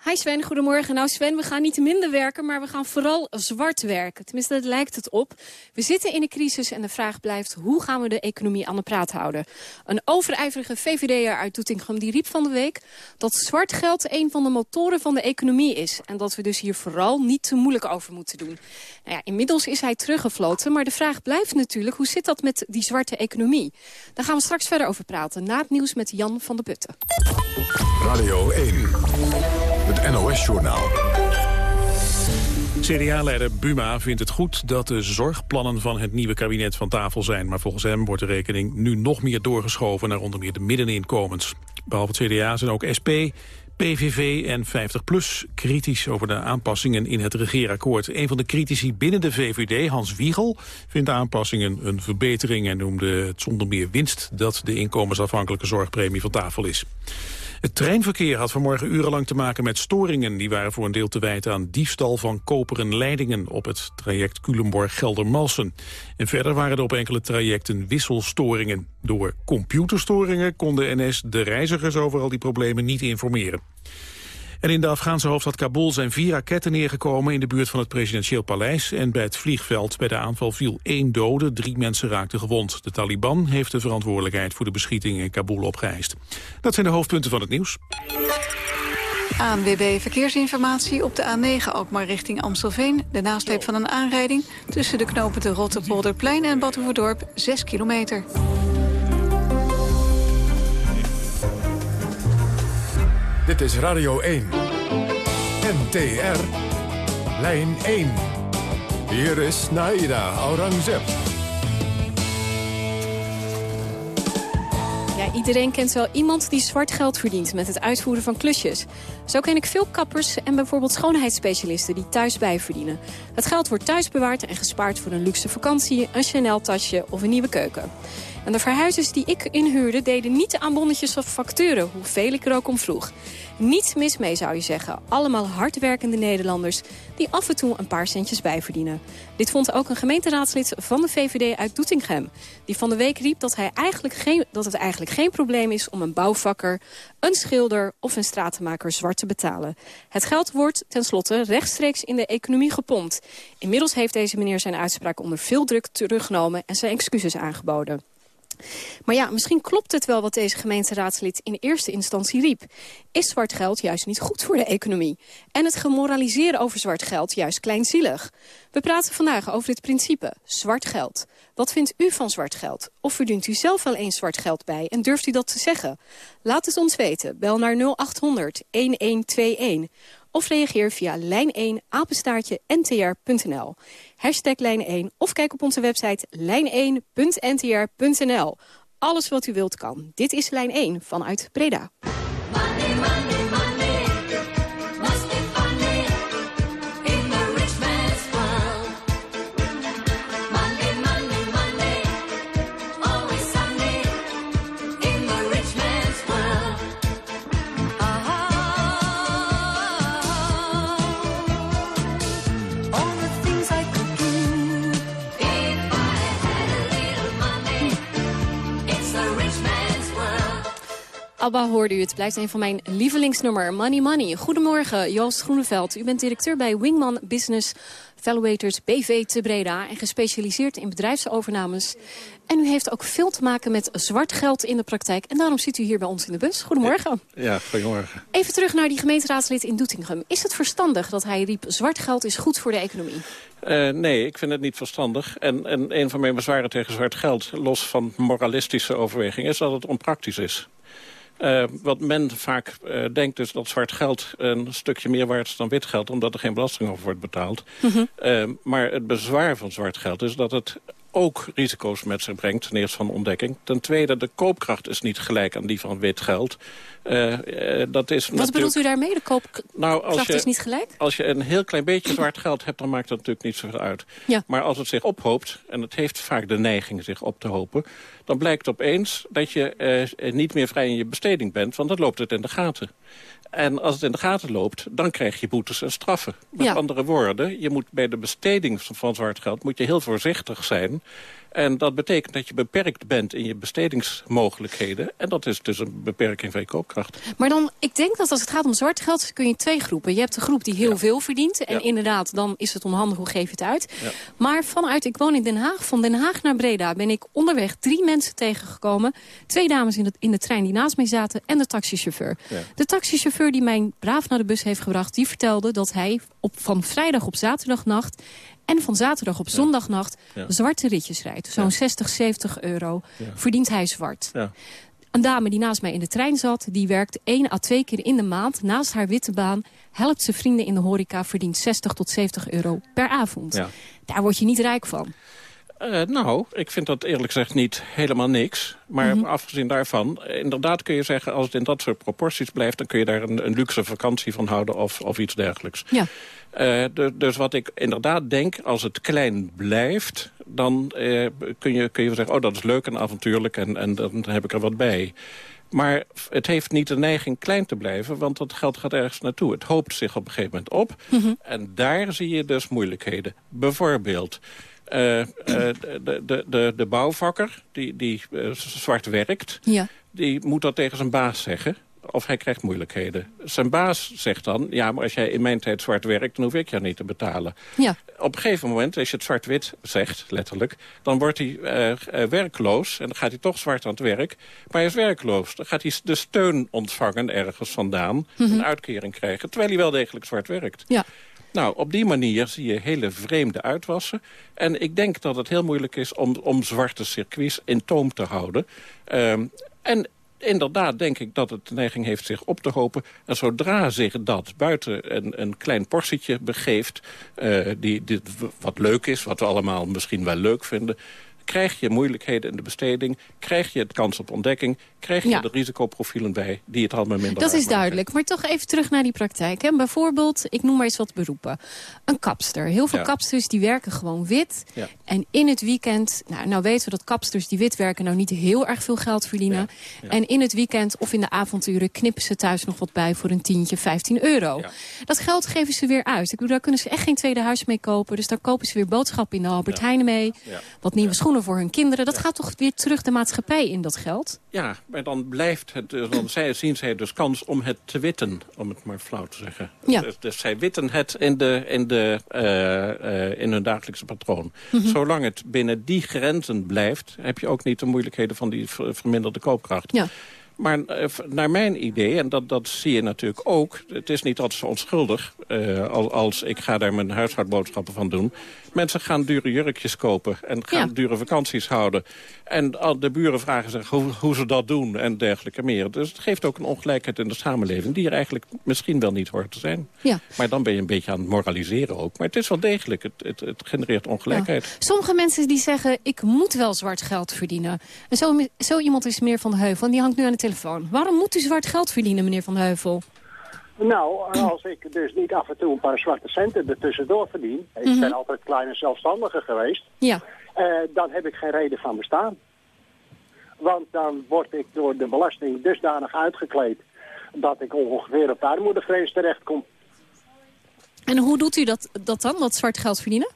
Hi Sven, goedemorgen. Nou Sven, we gaan niet minder werken, maar we gaan vooral zwart werken. Tenminste, dat lijkt het op. We zitten in een crisis en de vraag blijft... hoe gaan we de economie aan de praat houden? Een overijverige VVD'er uit Doetinchem die riep van de week... dat zwart geld een van de motoren van de economie is. En dat we dus hier vooral niet te moeilijk over moeten doen. Nou ja, inmiddels is hij teruggefloten, maar de vraag blijft natuurlijk... hoe zit dat met die zwarte economie? Daar gaan we straks verder over praten. Na het nieuws met Jan van der Putten. Radio 1. NOS-journaal. CDA-leider Buma vindt het goed dat de zorgplannen van het nieuwe kabinet van tafel zijn. Maar volgens hem wordt de rekening nu nog meer doorgeschoven naar onder meer de middeninkomens. Behalve het CDA zijn ook SP, PVV en 50PLUS kritisch over de aanpassingen in het regeerakkoord. Een van de critici binnen de VVD, Hans Wiegel, vindt de aanpassingen een verbetering en noemde het zonder meer winst dat de inkomensafhankelijke zorgpremie van tafel is. Het treinverkeer had vanmorgen urenlang te maken met storingen. Die waren voor een deel te wijten aan diefstal van koperen leidingen... op het traject Culemborg-Geldermalsen. En verder waren er op enkele trajecten wisselstoringen. Door computerstoringen kon de NS de reizigers over al die problemen niet informeren. En in de Afghaanse hoofdstad Kabul zijn vier raketten neergekomen... in de buurt van het presidentieel paleis en bij het vliegveld. Bij de aanval viel één dode, drie mensen raakten gewond. De Taliban heeft de verantwoordelijkheid voor de beschieting in Kabul opgeëist. Dat zijn de hoofdpunten van het nieuws. ANWB Verkeersinformatie op de A9 Alkmaar richting Amstelveen. De nasleep van een aanrijding tussen de knopen de Rotterpolderplein en Badhoevedorp 6 kilometer. Dit is Radio 1. NTR. Lijn 1. Hier is Naida Aurangzeb. Ja, iedereen kent wel iemand die zwart geld verdient met het uitvoeren van klusjes. Zo ken ik veel kappers en bijvoorbeeld schoonheidsspecialisten die thuis bijverdienen. Het geld wordt thuis bewaard en gespaard voor een luxe vakantie, een Chanel-tasje of een nieuwe keuken. En de verhuizers die ik inhuurde deden niet aan bonnetjes of facturen, hoeveel ik er ook om vroeg. Niets mis mee zou je zeggen. Allemaal hardwerkende Nederlanders die af en toe een paar centjes bijverdienen. Dit vond ook een gemeenteraadslid van de VVD uit Doetinchem. Die van de week riep dat, hij eigenlijk geen, dat het eigenlijk geen probleem is om een bouwvakker, een schilder of een stratenmaker zwart te betalen. Het geld wordt tenslotte rechtstreeks in de economie gepompt. Inmiddels heeft deze meneer zijn uitspraak onder veel druk teruggenomen en zijn excuses aangeboden. Maar ja, misschien klopt het wel wat deze gemeenteraadslid in eerste instantie riep. Is zwart geld juist niet goed voor de economie? En het gemoraliseren over zwart geld juist kleinzielig? We praten vandaag over dit principe, zwart geld. Wat vindt u van zwart geld? Of verdient u zelf wel eens zwart geld bij en durft u dat te zeggen? Laat het ons weten. Bel naar 0800 1121. Of reageer via lijn1 apenstaartje ntr.nl. Hashtag lijn1 of kijk op onze website lijn1.ntr.nl. Alles wat u wilt kan. Dit is lijn 1 vanuit Breda. Abba hoorde u, het blijft een van mijn lievelingsnummer, Money Money. Goedemorgen, Joost Groeneveld. U bent directeur bij Wingman Business Valuators BV te Breda... en gespecialiseerd in bedrijfsovernames. En u heeft ook veel te maken met zwart geld in de praktijk. En daarom zit u hier bij ons in de bus. Goedemorgen. Ja, goedemorgen. Even terug naar die gemeenteraadslid in Doetinchem. Is het verstandig dat hij riep... zwart geld is goed voor de economie? Uh, nee, ik vind het niet verstandig. En, en een van mijn bezwaren tegen zwart geld, los van moralistische overweging... is dat het onpraktisch is. Uh, wat men vaak uh, denkt is dat zwart geld een stukje meer waard is dan wit geld... omdat er geen belasting over wordt betaald. Mm -hmm. uh, maar het bezwaar van zwart geld is dat het ook risico's met zich brengt. Ten eerste van ontdekking. Ten tweede, de koopkracht is niet gelijk aan die van wit geld. Uh, uh, dat is Wat bedoelt u daarmee? De koopkracht nou, je, is niet gelijk? Als je een heel klein beetje zwart geld hebt, dan maakt dat natuurlijk niet zoveel uit. Ja. Maar als het zich ophoopt, en het heeft vaak de neiging zich op te hopen... dan blijkt opeens dat je uh, niet meer vrij in je besteding bent... want dan loopt het in de gaten. En als het in de gaten loopt, dan krijg je boetes en straffen. Met Ja. andere woorden, je moet bij de besteding van zwart geld moet je heel voorzichtig zijn. En dat betekent dat je beperkt bent in je bestedingsmogelijkheden. En dat is dus een beperking van je koopkracht. Maar dan, ik denk dat als het gaat om zwart geld, kun je twee groepen. Je hebt de groep die heel veel verdient. En Ja. inderdaad, dan is het onhandig, hoe geef je het uit? Ja. Maar vanuit, ik woon in Den Haag, van Den Haag naar Breda... ben ik onderweg drie mensen tegengekomen. Twee dames in de, in de trein die naast mij zaten en de taxichauffeur. De taxichauffeur die mij braaf naar de bus heeft gebracht... die vertelde dat hij op, van vrijdag op zaterdagnacht... en van zaterdag op zondagnacht zwarte ritjes rijdt. Zo'n 60, 70 euro verdient hij zwart. Een dame die naast mij in de trein zat, die werkt één à twee keer in de maand naast haar witte baan. Helpt zijn vrienden in de horeca, verdient 60 tot 70 euro per avond. Ja. Daar word je niet rijk van. Eh, nou, ik vind dat eerlijk gezegd niet helemaal niks. Maar Mhm. afgezien daarvan, eh, inderdaad kun je zeggen... als het in dat soort proporties blijft... dan kun je daar een, een luxe vakantie van houden of, of iets dergelijks. Ja. Eh, du- dus wat ik inderdaad denk, als het klein blijft... dan eh, kun, je, kun je zeggen, oh, dat is leuk en avontuurlijk... en, en dan heb ik er wat bij. Maar het heeft niet de neiging klein te blijven... want dat geld gaat ergens naartoe. Het hoopt zich op een gegeven moment op. En daar zie je dus moeilijkheden. Bijvoorbeeld... eh, de, de, de, de bouwvakker die, die zwart werkt... Ja. die moet dat tegen zijn baas zeggen. Of hij krijgt moeilijkheden. Zijn baas zegt dan... ja, maar als jij in mijn tijd zwart werkt... dan hoef ik jou niet te betalen. Ja. Op een gegeven moment, als je het zwart-wit zegt, letterlijk... dan wordt hij eh, eh, werkloos en dan gaat hij toch zwart aan het werk. Maar hij is werkloos. Dan gaat hij de steun ontvangen ergens vandaan... Mhm. een uitkering krijgen, terwijl hij wel degelijk zwart werkt. Ja. Nou, op die manier zie je hele vreemde uitwassen. En ik denk dat het heel moeilijk is om, om zwarte circuits in toom te houden. Ehm, en inderdaad denk ik dat het de neiging heeft zich op te hopen. En zodra zich dat buiten een, een klein portietje begeeft... eh, die, die, wat leuk is, wat we allemaal misschien wel leuk vinden... krijg je moeilijkheden in de besteding, krijg je het kans op ontdekking... krijg je Ja. de risicoprofielen bij die het allemaal minder Dat is duidelijk. Maar toch even terug naar die praktijk. Hè. Bijvoorbeeld, ik noem maar eens wat beroepen. Een kapster. Heel veel Ja. kapsters die werken gewoon wit. Ja. En in het weekend, nou, nou weten we dat kapsters die wit werken... nou niet heel erg veel geld verdienen. En in het weekend of in de avonturen knippen ze thuis nog wat bij... voor een tientje, 15 euro. Dat geld geven ze weer uit. Ik bedoel, daar kunnen ze echt geen tweede huis mee kopen. Dus daar kopen ze weer boodschappen in de Albert Heijn mee. Wat nieuwe schoenen voor hun kinderen. Dat gaat toch weer terug de maatschappij in, dat geld? Ja, maar dan blijft het, dan zij, zien zij dus kans om het te witten, om het maar flauw te zeggen. Ja. Dus, dus zij witten het in, de, in, de, eh, eh, in hun dagelijkse patroon. Mhm. Zolang het binnen die grenzen blijft, heb je ook niet de moeilijkheden van die ver- verminderde koopkracht. Ja. Maar eh, naar mijn idee, en dat, dat zie je natuurlijk ook... het is niet altijd zo onschuldig eh, als, als ik ga daar mijn huishoudboodschappen van doen. Mensen gaan dure jurkjes kopen en gaan Ja. dure vakanties houden. En de buren vragen zich hoe, hoe ze dat doen en dergelijke meer. Dus het geeft ook een ongelijkheid in de samenleving... die er eigenlijk misschien wel niet hoort te zijn. Ja. Maar dan ben je een beetje aan het moraliseren ook. Maar het is wel degelijk, het, het, het genereert ongelijkheid. Sommige mensen die zeggen, ik moet wel zwart geld verdienen. En zo, zo iemand is meneer Van de Heuvel en die hangt nu aan de telefoon. Waarom moet u zwart geld verdienen, meneer Van Heuvel? Nou, als ik dus niet af en toe een paar zwarte centen er tussendoor verdien... ik Mhm. ben altijd kleine zelfstandige geweest... Ja. eh, dan heb ik geen reden van bestaan. Want dan word ik door de belasting dusdanig uitgekleed... dat ik ongeveer op de armoedegrens terechtkom. En hoe doet u dat, dat dan, dat zwart geld verdienen?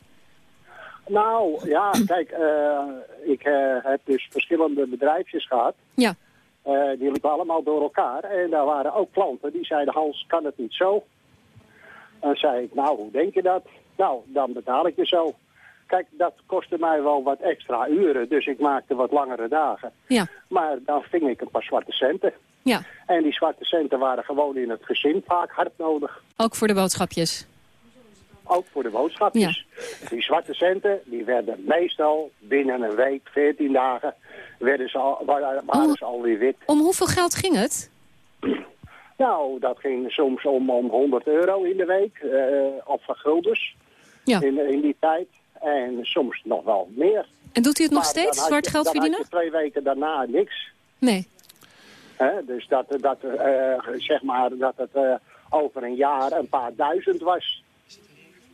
Nou, ja, kijk, eh, ik eh, heb dus verschillende bedrijfjes gehad... Ja. Eh, die liepen allemaal door elkaar. En daar waren ook klanten die zeiden, Hans, kan het niet zo? En zei ik, nou, hoe denk je dat? Nou, dan betaal ik je zo. Kijk, dat kostte mij wel wat extra uren, dus ik maakte wat langere dagen. Ja. Maar dan ving ik een paar zwarte centen. Ja. En die zwarte centen waren gewoon in het gezin vaak hard nodig. Ook voor de boodschapjes. Ook voor de boodschapjes. Die zwarte centen, die werden meestal binnen een week, 14 dagen, werden ze al, waren, waren ze alweer wit. Om hoeveel geld ging het? Nou, dat ging soms om, om 100 euro in de week, eh of van guldens Ja. in, in die tijd. En soms nog wel meer. En doet u het nog steeds, zwart je- geld verdienen? twee weken daarna niks. Nee. Dus dat, dat, eh, zeg maar, dat het eh, over een jaar een paar duizend was.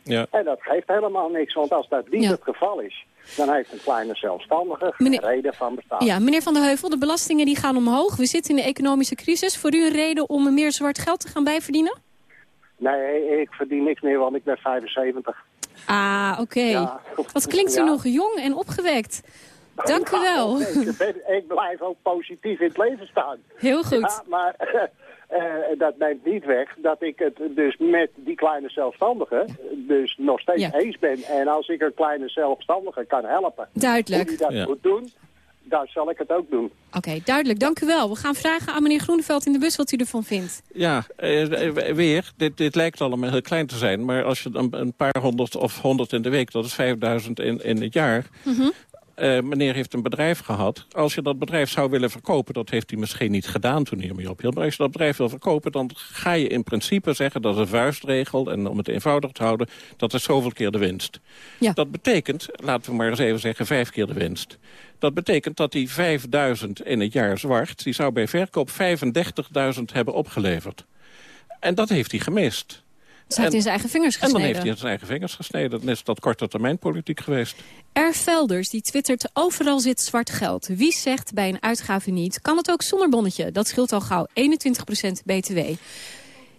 Ja. En dat geeft helemaal niks, want als dat niet het geval is... dan heeft een kleine zelfstandige geen Meneer- reden van bestaan. Ja, meneer Van der Heuvel, de belastingen die gaan omhoog. We zitten in de economische crisis. Voor u een reden om meer zwart geld te gaan bijverdienen? Nee, ik verdien niks meer, want ik ben 75. Ah, oké. Ja. Wat klinkt u Ja. nog jong en opgewekt. Dank u wel. Ik, ben- ik blijf ook positief in het leven staan. Heel goed. Ja, maar dat neemt niet weg dat ik het dus met die kleine zelfstandige dus nog steeds Ja. eens ben. En als ik een kleine zelfstandige kan helpen, Duidelijk. die dat Ja. moet doen, dan zal ik het ook doen. Oké, duidelijk. Dank u wel. We gaan vragen aan meneer Groeneveld in de bus wat u ervan vindt. Ja, eh, eh, weer. Dit, dit lijkt allemaal heel klein te zijn. Maar als je een, een paar honderd of honderd in de week, dat is 5000 in, in het jaar. Eh, meneer heeft een bedrijf gehad. Als je dat bedrijf zou willen verkopen, dat heeft hij misschien niet gedaan toen hij ermee ophield. Maar als je dat bedrijf wil verkopen, dan ga je in principe zeggen dat is een vuistregel. En om het eenvoudig te houden, dat is zoveel keer de winst. Ja. Dat betekent, laten we maar eens even zeggen, vijf keer de winst. Dat betekent dat die 5000 in het jaar zwart, die zou bij verkoop 35.000 hebben opgeleverd. En dat heeft hij gemist. Heeft En- in zijn eigen vingers En dan gesneden. heeft hij in zijn eigen vingers gesneden. Dan is dat korte termijn politiek geweest. R. Velders die twittert overal zit zwart geld. Wie zegt bij een uitgave niet, kan het ook zonder bonnetje. Dat scheelt al gauw 21% btw.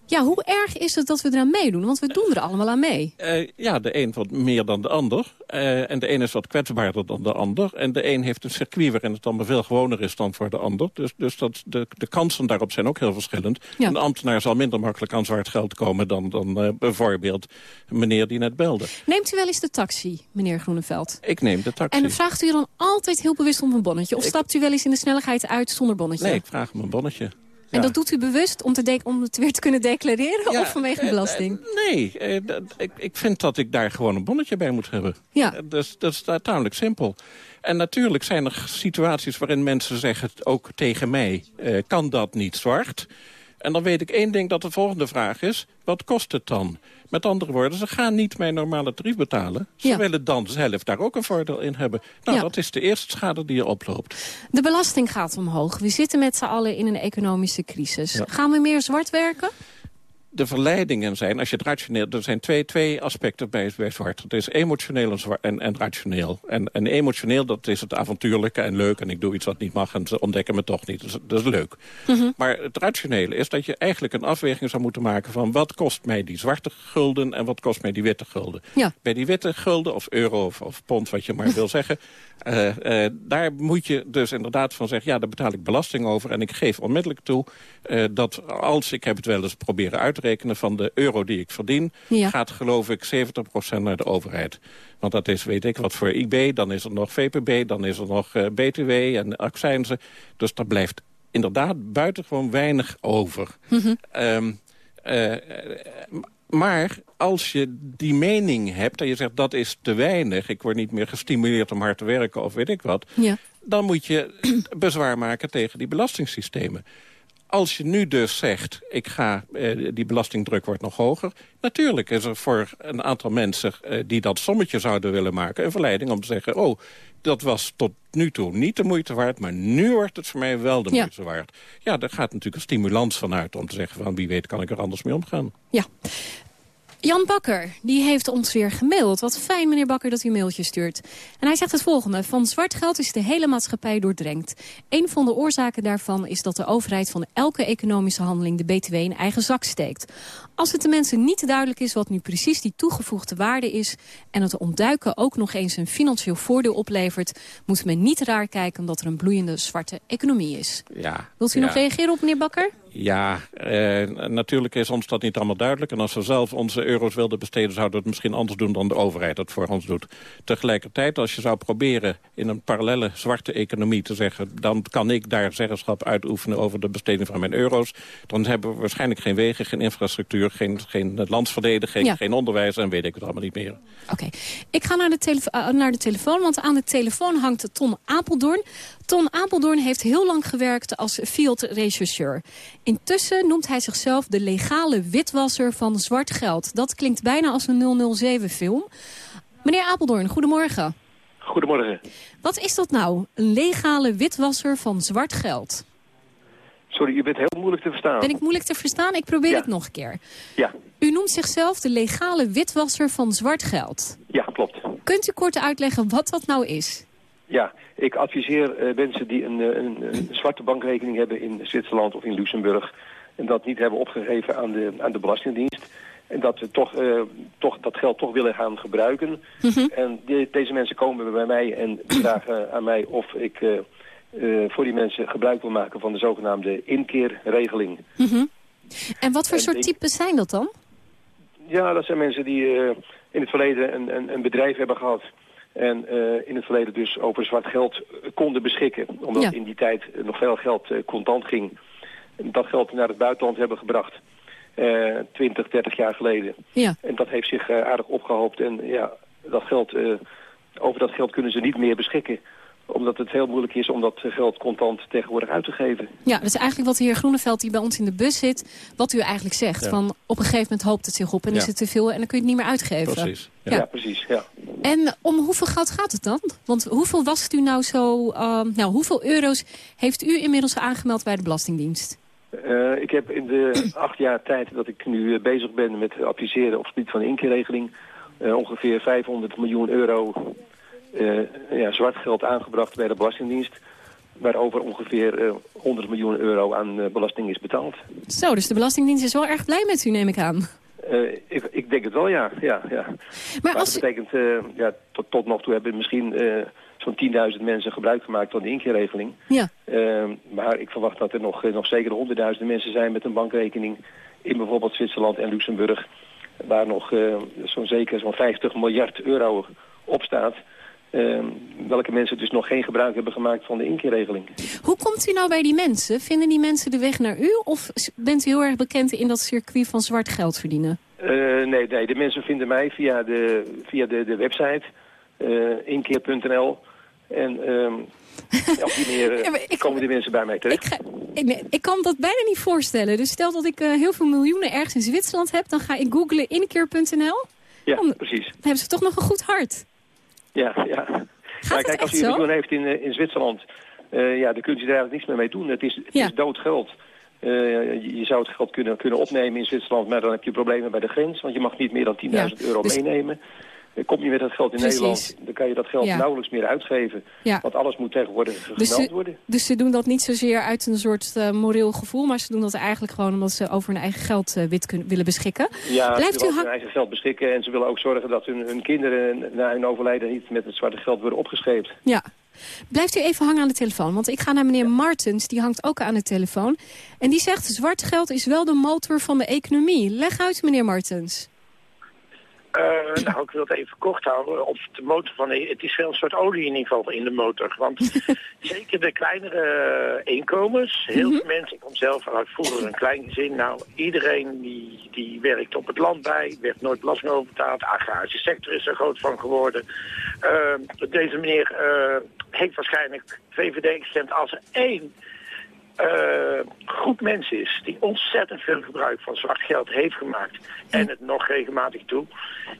Ja, hoe erg is het dat we eraan meedoen? Want we doen er allemaal aan mee. Eh, ja, de een wat meer dan de ander. Eh, en de een is wat kwetsbaarder dan de ander. En de een heeft een circuit waarin het dan veel gewoner is dan voor de ander. Dus, dus dat, de, de kansen daarop zijn ook heel verschillend. Ja. Een ambtenaar zal minder makkelijk aan zwart geld komen... dan, dan eh, bijvoorbeeld meneer die net belde. Neemt u wel eens de taxi, meneer Groeneveld? Ik neem de taxi. En vraagt u dan altijd heel bewust om een bonnetje? Of stapt u wel eens in de snelheid uit zonder bonnetje? Nee, ik vraag hem een bonnetje. En dat doet u bewust om, te om het weer te kunnen declareren of vanwege de eh, belasting? Nee, eh, ik, ik vind dat ik daar gewoon een bonnetje bij moet hebben. Ja. Eh, Dus, dat is ta- tamelijk simpel. En natuurlijk zijn er situaties waarin mensen zeggen, ook tegen mij, eh, kan dat niet zwart? En dan weet ik één ding dat de volgende vraag is, wat kost het dan? Met andere woorden, ze gaan niet mijn normale tarief betalen. Ze Ja. willen dan zelf daar ook een voordeel in hebben. Nou, Ja. dat is de eerste schade die je oploopt. De belasting gaat omhoog. We zitten met z'n allen in een economische crisis. Ja. Gaan we meer zwart werken? De verleidingen zijn, als je het rationeel... Er zijn twee, twee aspecten bij, bij zwart. Het is emotioneel en, en, rationeel. En, en emotioneel, dat is het avontuurlijke en leuk... en ik doe iets wat niet mag en ze ontdekken me toch niet. Dat is, dat is leuk. Maar het rationele is dat je eigenlijk een afweging zou moeten maken... van wat kost mij die zwarte gulden en wat kost mij die witte gulden. Ja. Bij die witte gulden, of euro of, of pond, wat je maar wil zeggen... eh, eh, daar moet je dus inderdaad van zeggen... ja, daar betaal ik belasting over en ik geef onmiddellijk toe... eh, dat als, ik heb het wel eens proberen uit te rekenen... van de euro die ik verdien, Ja. gaat geloof ik 70% naar de overheid. Want dat is, weet ik wat, voor IB, dan is er nog VPB... dan is er nog BTW en accijnzen. Dus daar blijft inderdaad buitengewoon weinig over. Eh, maar als je die mening hebt en je zegt dat is te weinig... ik word niet meer gestimuleerd om hard te werken of weet ik wat... Ja. dan moet je bezwaar maken tegen die belastingssystemen. Als je nu dus zegt, ik ga, eh, die belastingdruk wordt nog hoger... natuurlijk is er voor een aantal mensen eh, die dat sommetje zouden willen maken... een verleiding om te zeggen, oh, dat was tot nu toe niet de moeite waard... maar nu wordt het voor mij wel de Ja. moeite waard. Ja, daar gaat natuurlijk een stimulans van uit om te zeggen... van wie weet kan ik er anders mee omgaan. Ja. Jan Bakker, die heeft ons weer gemaild. Wat fijn, meneer Bakker, dat u een mailtje stuurt. En hij zegt het volgende. Van zwart geld is de hele maatschappij doordrenkt. Een van de oorzaken daarvan is dat de overheid van elke economische handeling de BTW in eigen zak steekt. Als het de mensen niet duidelijk is wat nu precies die toegevoegde waarde is... en het ontduiken ook nog eens een financieel voordeel oplevert... moet men niet raar kijken omdat er een bloeiende zwarte economie is. Ja, Wilt u ja. nog reageren op meneer Bakker? Ja, eh, natuurlijk is ons dat niet allemaal duidelijk. En als we zelf onze euro's wilden besteden... zouden we het misschien anders doen dan de overheid dat voor ons doet. Tegelijkertijd, als je zou proberen in een parallele zwarte economie te zeggen... dan kan ik daar zeggenschap uitoefenen over de besteding van mijn euro's... dan hebben we waarschijnlijk geen wegen, geen infrastructuur... geen, geen landsverdediging, Ja. geen onderwijs en weet ik het allemaal niet meer. Oké, ik ga naar de, eh, naar de telefoon, want aan de telefoon hangt Ton Apeldoorn. Ton Apeldoorn heeft heel lang gewerkt als field rechercheur. Intussen noemt hij zichzelf de legale witwasser van zwart geld. Dat klinkt bijna als een 007-film. Meneer Apeldoorn, goedemorgen. Goedemorgen. Wat is dat nou, een legale witwasser van zwart geld? Sorry, u bent heel moeilijk te verstaan. Ben ik moeilijk te verstaan? Ik probeer Ja. het nog een keer. Ja, U noemt zichzelf de legale witwasser van zwart geld. ja, klopt. Kunt u kort uitleggen wat dat nou is? Ja, ik adviseer eh, mensen die een, eh, een, een zwarte bankrekening hebben in Zwitserland of in Luxemburg... en dat niet hebben opgegeven aan de, aan de Belastingdienst... en dat we toch, eh, toch dat geld toch willen gaan gebruiken. En die- deze mensen komen bij mij en vragen aan mij of ik voor die mensen gebruik wil maken... van de zogenaamde inkeerregeling. Mhm. En wat voor En soort ik- types zijn dat dan? Ja, dat zijn mensen die in het verleden een, een, een bedrijf hebben gehad. En eh, in het verleden dus over zwart geld eh, konden beschikken. Omdat Ja. in die tijd eh, nog veel geld contant ging. Dat geld naar het buitenland hebben gebracht. eh 20, 30 jaar geleden. Ja. En dat heeft zich aardig opgehoopt. En ja, dat geld, over dat geld kunnen ze niet meer beschikken omdat het heel moeilijk is om dat geld contant tegenwoordig uit te geven. Ja, dat is eigenlijk wat de heer Groeneveld die bij ons in de bus zit... wat u eigenlijk zegt. Ja. Van op een gegeven moment hoopt het zich op en Ja. is het te veel... en dan kun je het niet meer uitgeven. Precies. Ja. Ja, precies. Ja. En om hoeveel geld gaat het dan? Want hoeveel was u nou zo... ehm, nou, hoeveel euro's heeft u inmiddels aangemeld bij de Belastingdienst? Eh, ik heb in de acht jaar tijd dat ik nu eh, bezig ben met adviseren op het gebied van de inkeerregeling... eh, ongeveer 500 miljoen euro ja, zwart geld aangebracht bij de Belastingdienst. Waarover ongeveer eh, 100 miljoen euro aan eh, belasting is betaald. Zo, dus de Belastingdienst is wel erg blij met u, neem ik aan. Eh, ik, ik denk het wel, ja. ja, ja. Maar, als dat betekent, eh, ja, tot, tot nog toe hebben misschien eh, zo'n 10.000 mensen gebruik gemaakt van de inkeerregeling. Ja. Eh, maar ik verwacht dat er nog, eh, nog zeker honderdduizenden mensen zijn met een bankrekening in bijvoorbeeld Zwitserland en Luxemburg. Waar nog eh, zo'n zeker zo'n 50 miljard euro op staat. Eh, welke mensen dus nog geen gebruik hebben gemaakt van de inkeerregeling. Hoe komt u nou bij die mensen? Vinden die mensen de weg naar u? Of bent u heel erg bekend in dat circuit van zwart geld verdienen? Eh, nee, nee, de mensen vinden mij via de, via de, de website eh inkeer.nl. En ehm, op die manier eh, komen die mensen bij mij terecht. Ik, ik kan dat bijna niet voorstellen. Dus stel dat ik heel veel miljoenen ergens in Zwitserland heb... dan ga ik googlen inkeer.nl. Ja, Dan- precies. Dan hebben ze toch nog een goed hart. Ja, ja. maar kijk, als u een miljoen heeft in, eh, in Zwitserland, eh, ja, dan kunt u er eigenlijk niks meer mee doen. Het is, het is dood geld. Eh, je, je zou het geld kunnen, kunnen opnemen in Zwitserland, maar dan heb je problemen bij de grens, want je mag niet meer dan 10.000 Ja, euro dus- meenemen. Kom je met dat geld in Precies. Nederland, dan kan je dat geld Ja. nauwelijks meer uitgeven. Ja. Want alles moet tegenwoordig Dus ze, worden. dus ze doen dat niet zozeer uit een soort eh, moreel gevoel... maar ze doen dat eigenlijk gewoon omdat ze over hun eigen geld eh, wit kunnen, willen beschikken. Ja, Blijft ze willen hun eigen geld beschikken en ze willen ook zorgen dat hun, hun kinderen na hun overlijden niet met het zwarte geld worden opgescheept. Ja. Blijft u even hangen aan de telefoon, want ik ga naar meneer Martens, die hangt ook aan de telefoon. En die zegt, zwart geld is wel de motor van de economie. Leg uit, meneer Martens. Eh, nou, ik wil het even kort houden. Op de motor van het is wel een soort olie in ieder geval in de motor. Want zeker de kleinere inkomens, heel veel mensen, ik kom zelf uit vroeger een klein gezin. Nou, iedereen die, die werkt op het land bij, werd nooit belasting over betaald. De agrarische sector is er groot van geworden. Eh, deze meneer eh, heeft waarschijnlijk VVD gestemd als er één eh groep mensen is die ontzettend veel gebruik van zwart geld heeft gemaakt en het nog regelmatig doet,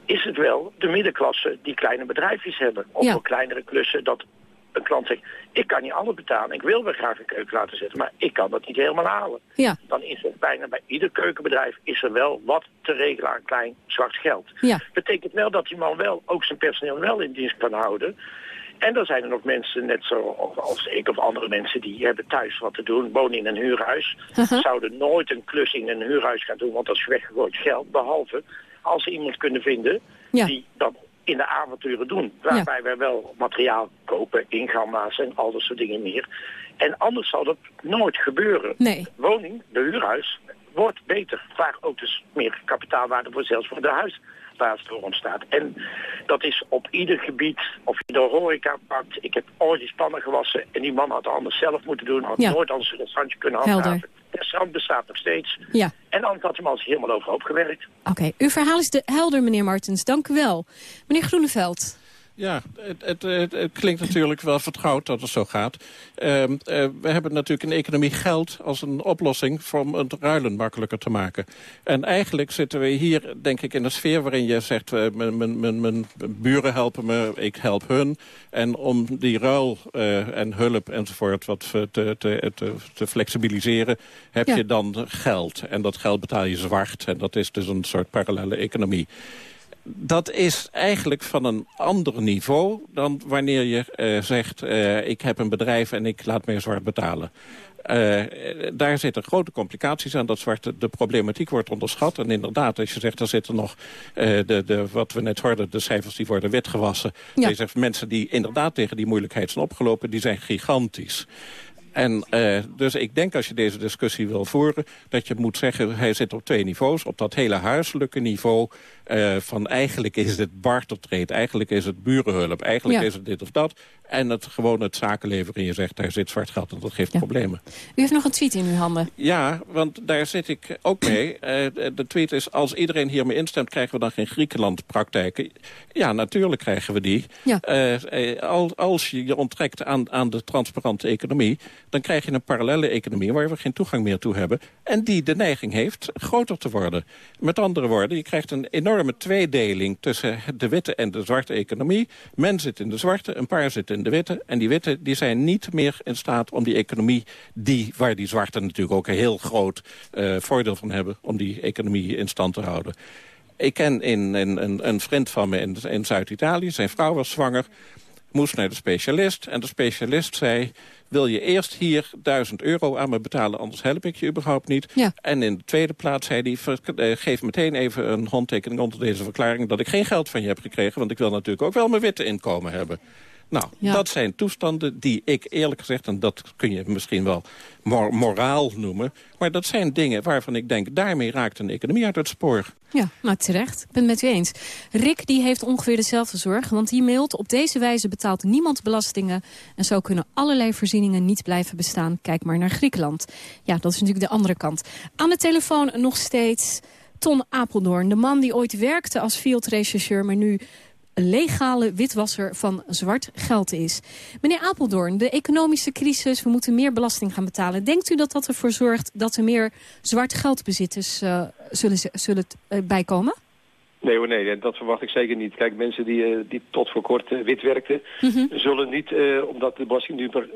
is het wel de middenklasse die kleine bedrijfjes hebben. Of Ja. wel kleinere klussen dat een klant zegt, ik kan niet alles betalen, ik wil wel graag een keuken laten zetten, maar ik kan dat niet helemaal halen. Ja. Dan is er bijna bij ieder keukenbedrijf is er wel wat te regelen aan klein zwart geld. Ja. Betekent wel dat die man wel ook zijn personeel wel in dienst kan houden. En dan zijn er nog mensen, net zo als ik of andere mensen, die hebben thuis wat te doen, wonen in een huurhuis. Uh-huh. Zouden nooit een klus in een huurhuis gaan doen, want dat is weggegooid geld. Behalve als ze iemand kunnen vinden Ja. die dat in de avonturen doen. Waarbij wij wel materiaal kopen, ingamma's en al dat soort dingen meer. En anders zal dat nooit gebeuren. Nee. Woning, de huurhuis, wordt beter. Vaak ook dus meer kapitaalwaarde voor zelfs voor de huis ontstaat. En dat is op ieder gebied, of je de horeca pakt. Ik heb ooit die spannen gewassen en die man had het anders zelf moeten doen. Had Ja. nooit anders een restaurantje kunnen handhaven. Helder. Het restaurant bestaat nog steeds. Ja. En anders had hem al helemaal overhoop gewerkt. Oké, uw verhaal is de helder, meneer Martens. Dank u wel. Meneer Groeneveld. Ja, het, het, het, klinkt natuurlijk wel vertrouwd dat het zo gaat. Ehm, eh, we hebben natuurlijk in economie geld als een oplossing... om het ruilen makkelijker te maken. En eigenlijk zitten we hier, denk ik, in een sfeer waarin je zegt... eh, mijn, buren helpen me, ik help hun. En om die ruil eh, en hulp enzovoort wat te, te, te, te flexibiliseren... heb Ja. je dan geld. En dat geld betaal je zwart. En dat is dus een soort parallele economie dat is eigenlijk van een ander niveau dan wanneer je eh, zegt... eh, ik heb een bedrijf en ik laat mij zwart betalen. Eh, daar zitten grote complicaties aan. Dat zwarte, de problematiek wordt onderschat. En inderdaad, als je zegt, er zitten nog de, de, wat we net hoorden... de cijfers die worden witgewassen. Ja. Je zegt, mensen die inderdaad tegen die moeilijkheid zijn opgelopen... die zijn gigantisch. En dus ik denk als je deze discussie wil voeren... dat je moet zeggen, hij zit op twee niveaus. Op dat hele huiselijke niveau eh, van eigenlijk is het bartertrade... eigenlijk is het burenhulp, eigenlijk Ja. is het dit of dat. En het gewoon het zakenleven en je zegt, daar zit zwart geld en dat geeft problemen. U heeft nog een tweet in uw handen. Ja, want daar zit ik ook mee. Eh, de- tweet is, als iedereen hiermee instemt... krijgen we dan geen Griekenland-praktijken? Ja, natuurlijk krijgen we die. Ja. Eh, al- als je je onttrekt aan, aan de transparante economie... dan krijg je een parallele economie waar we geen toegang meer toe hebben... en die de neiging heeft groter te worden. Met andere woorden, je krijgt een enorme tweedeling... tussen de witte en de zwarte economie. Men zit in de zwarte, een paar zitten in de witte... en die witte die zijn niet meer in staat om die economie... Die, waar die zwarte natuurlijk ook een heel groot eh, voordeel van hebben... om die economie in stand te houden. Ik ken in, een vriend van me in, in Zuid-Italië. Zijn vrouw was zwanger, moest naar de specialist. En de specialist zei, wil je eerst hier 1000 euro aan me betalen... anders help ik je überhaupt niet. En in de tweede plaats zei hij... eh, geef meteen even een handtekening onder deze verklaring... dat ik geen geld van je heb gekregen... want ik wil natuurlijk ook wel mijn witte inkomen hebben. Nou, Ja. dat zijn toestanden die ik eerlijk gezegd... en dat kun je misschien wel mor- moraal noemen... maar dat zijn dingen waarvan ik denk... daarmee raakt een economie uit het spoor. Ja, nou terecht. Ik ben het met u eens. Rick die heeft ongeveer dezelfde zorg, want die mailt... op deze wijze betaalt niemand belastingen... en zo kunnen allerlei voorzieningen niet blijven bestaan. Kijk maar naar Griekenland. Ja, dat is natuurlijk de andere kant. Aan de telefoon nog steeds Ton Apeldoorn. De man die ooit werkte als field rechercheur... maar nu legale witwasser van zwart geld is. Meneer Apeldoorn, de economische crisis, we moeten meer belasting gaan betalen. Denkt u dat dat ervoor zorgt dat er meer zwart geldbezitters uh, zullen, zullen uh, bijkomen? Nee hoor, nee, dat verwacht ik zeker niet. Kijk, mensen die, uh, die tot voor kort wit werkten... Mm -hmm. zullen niet, uh, omdat de belasting nu per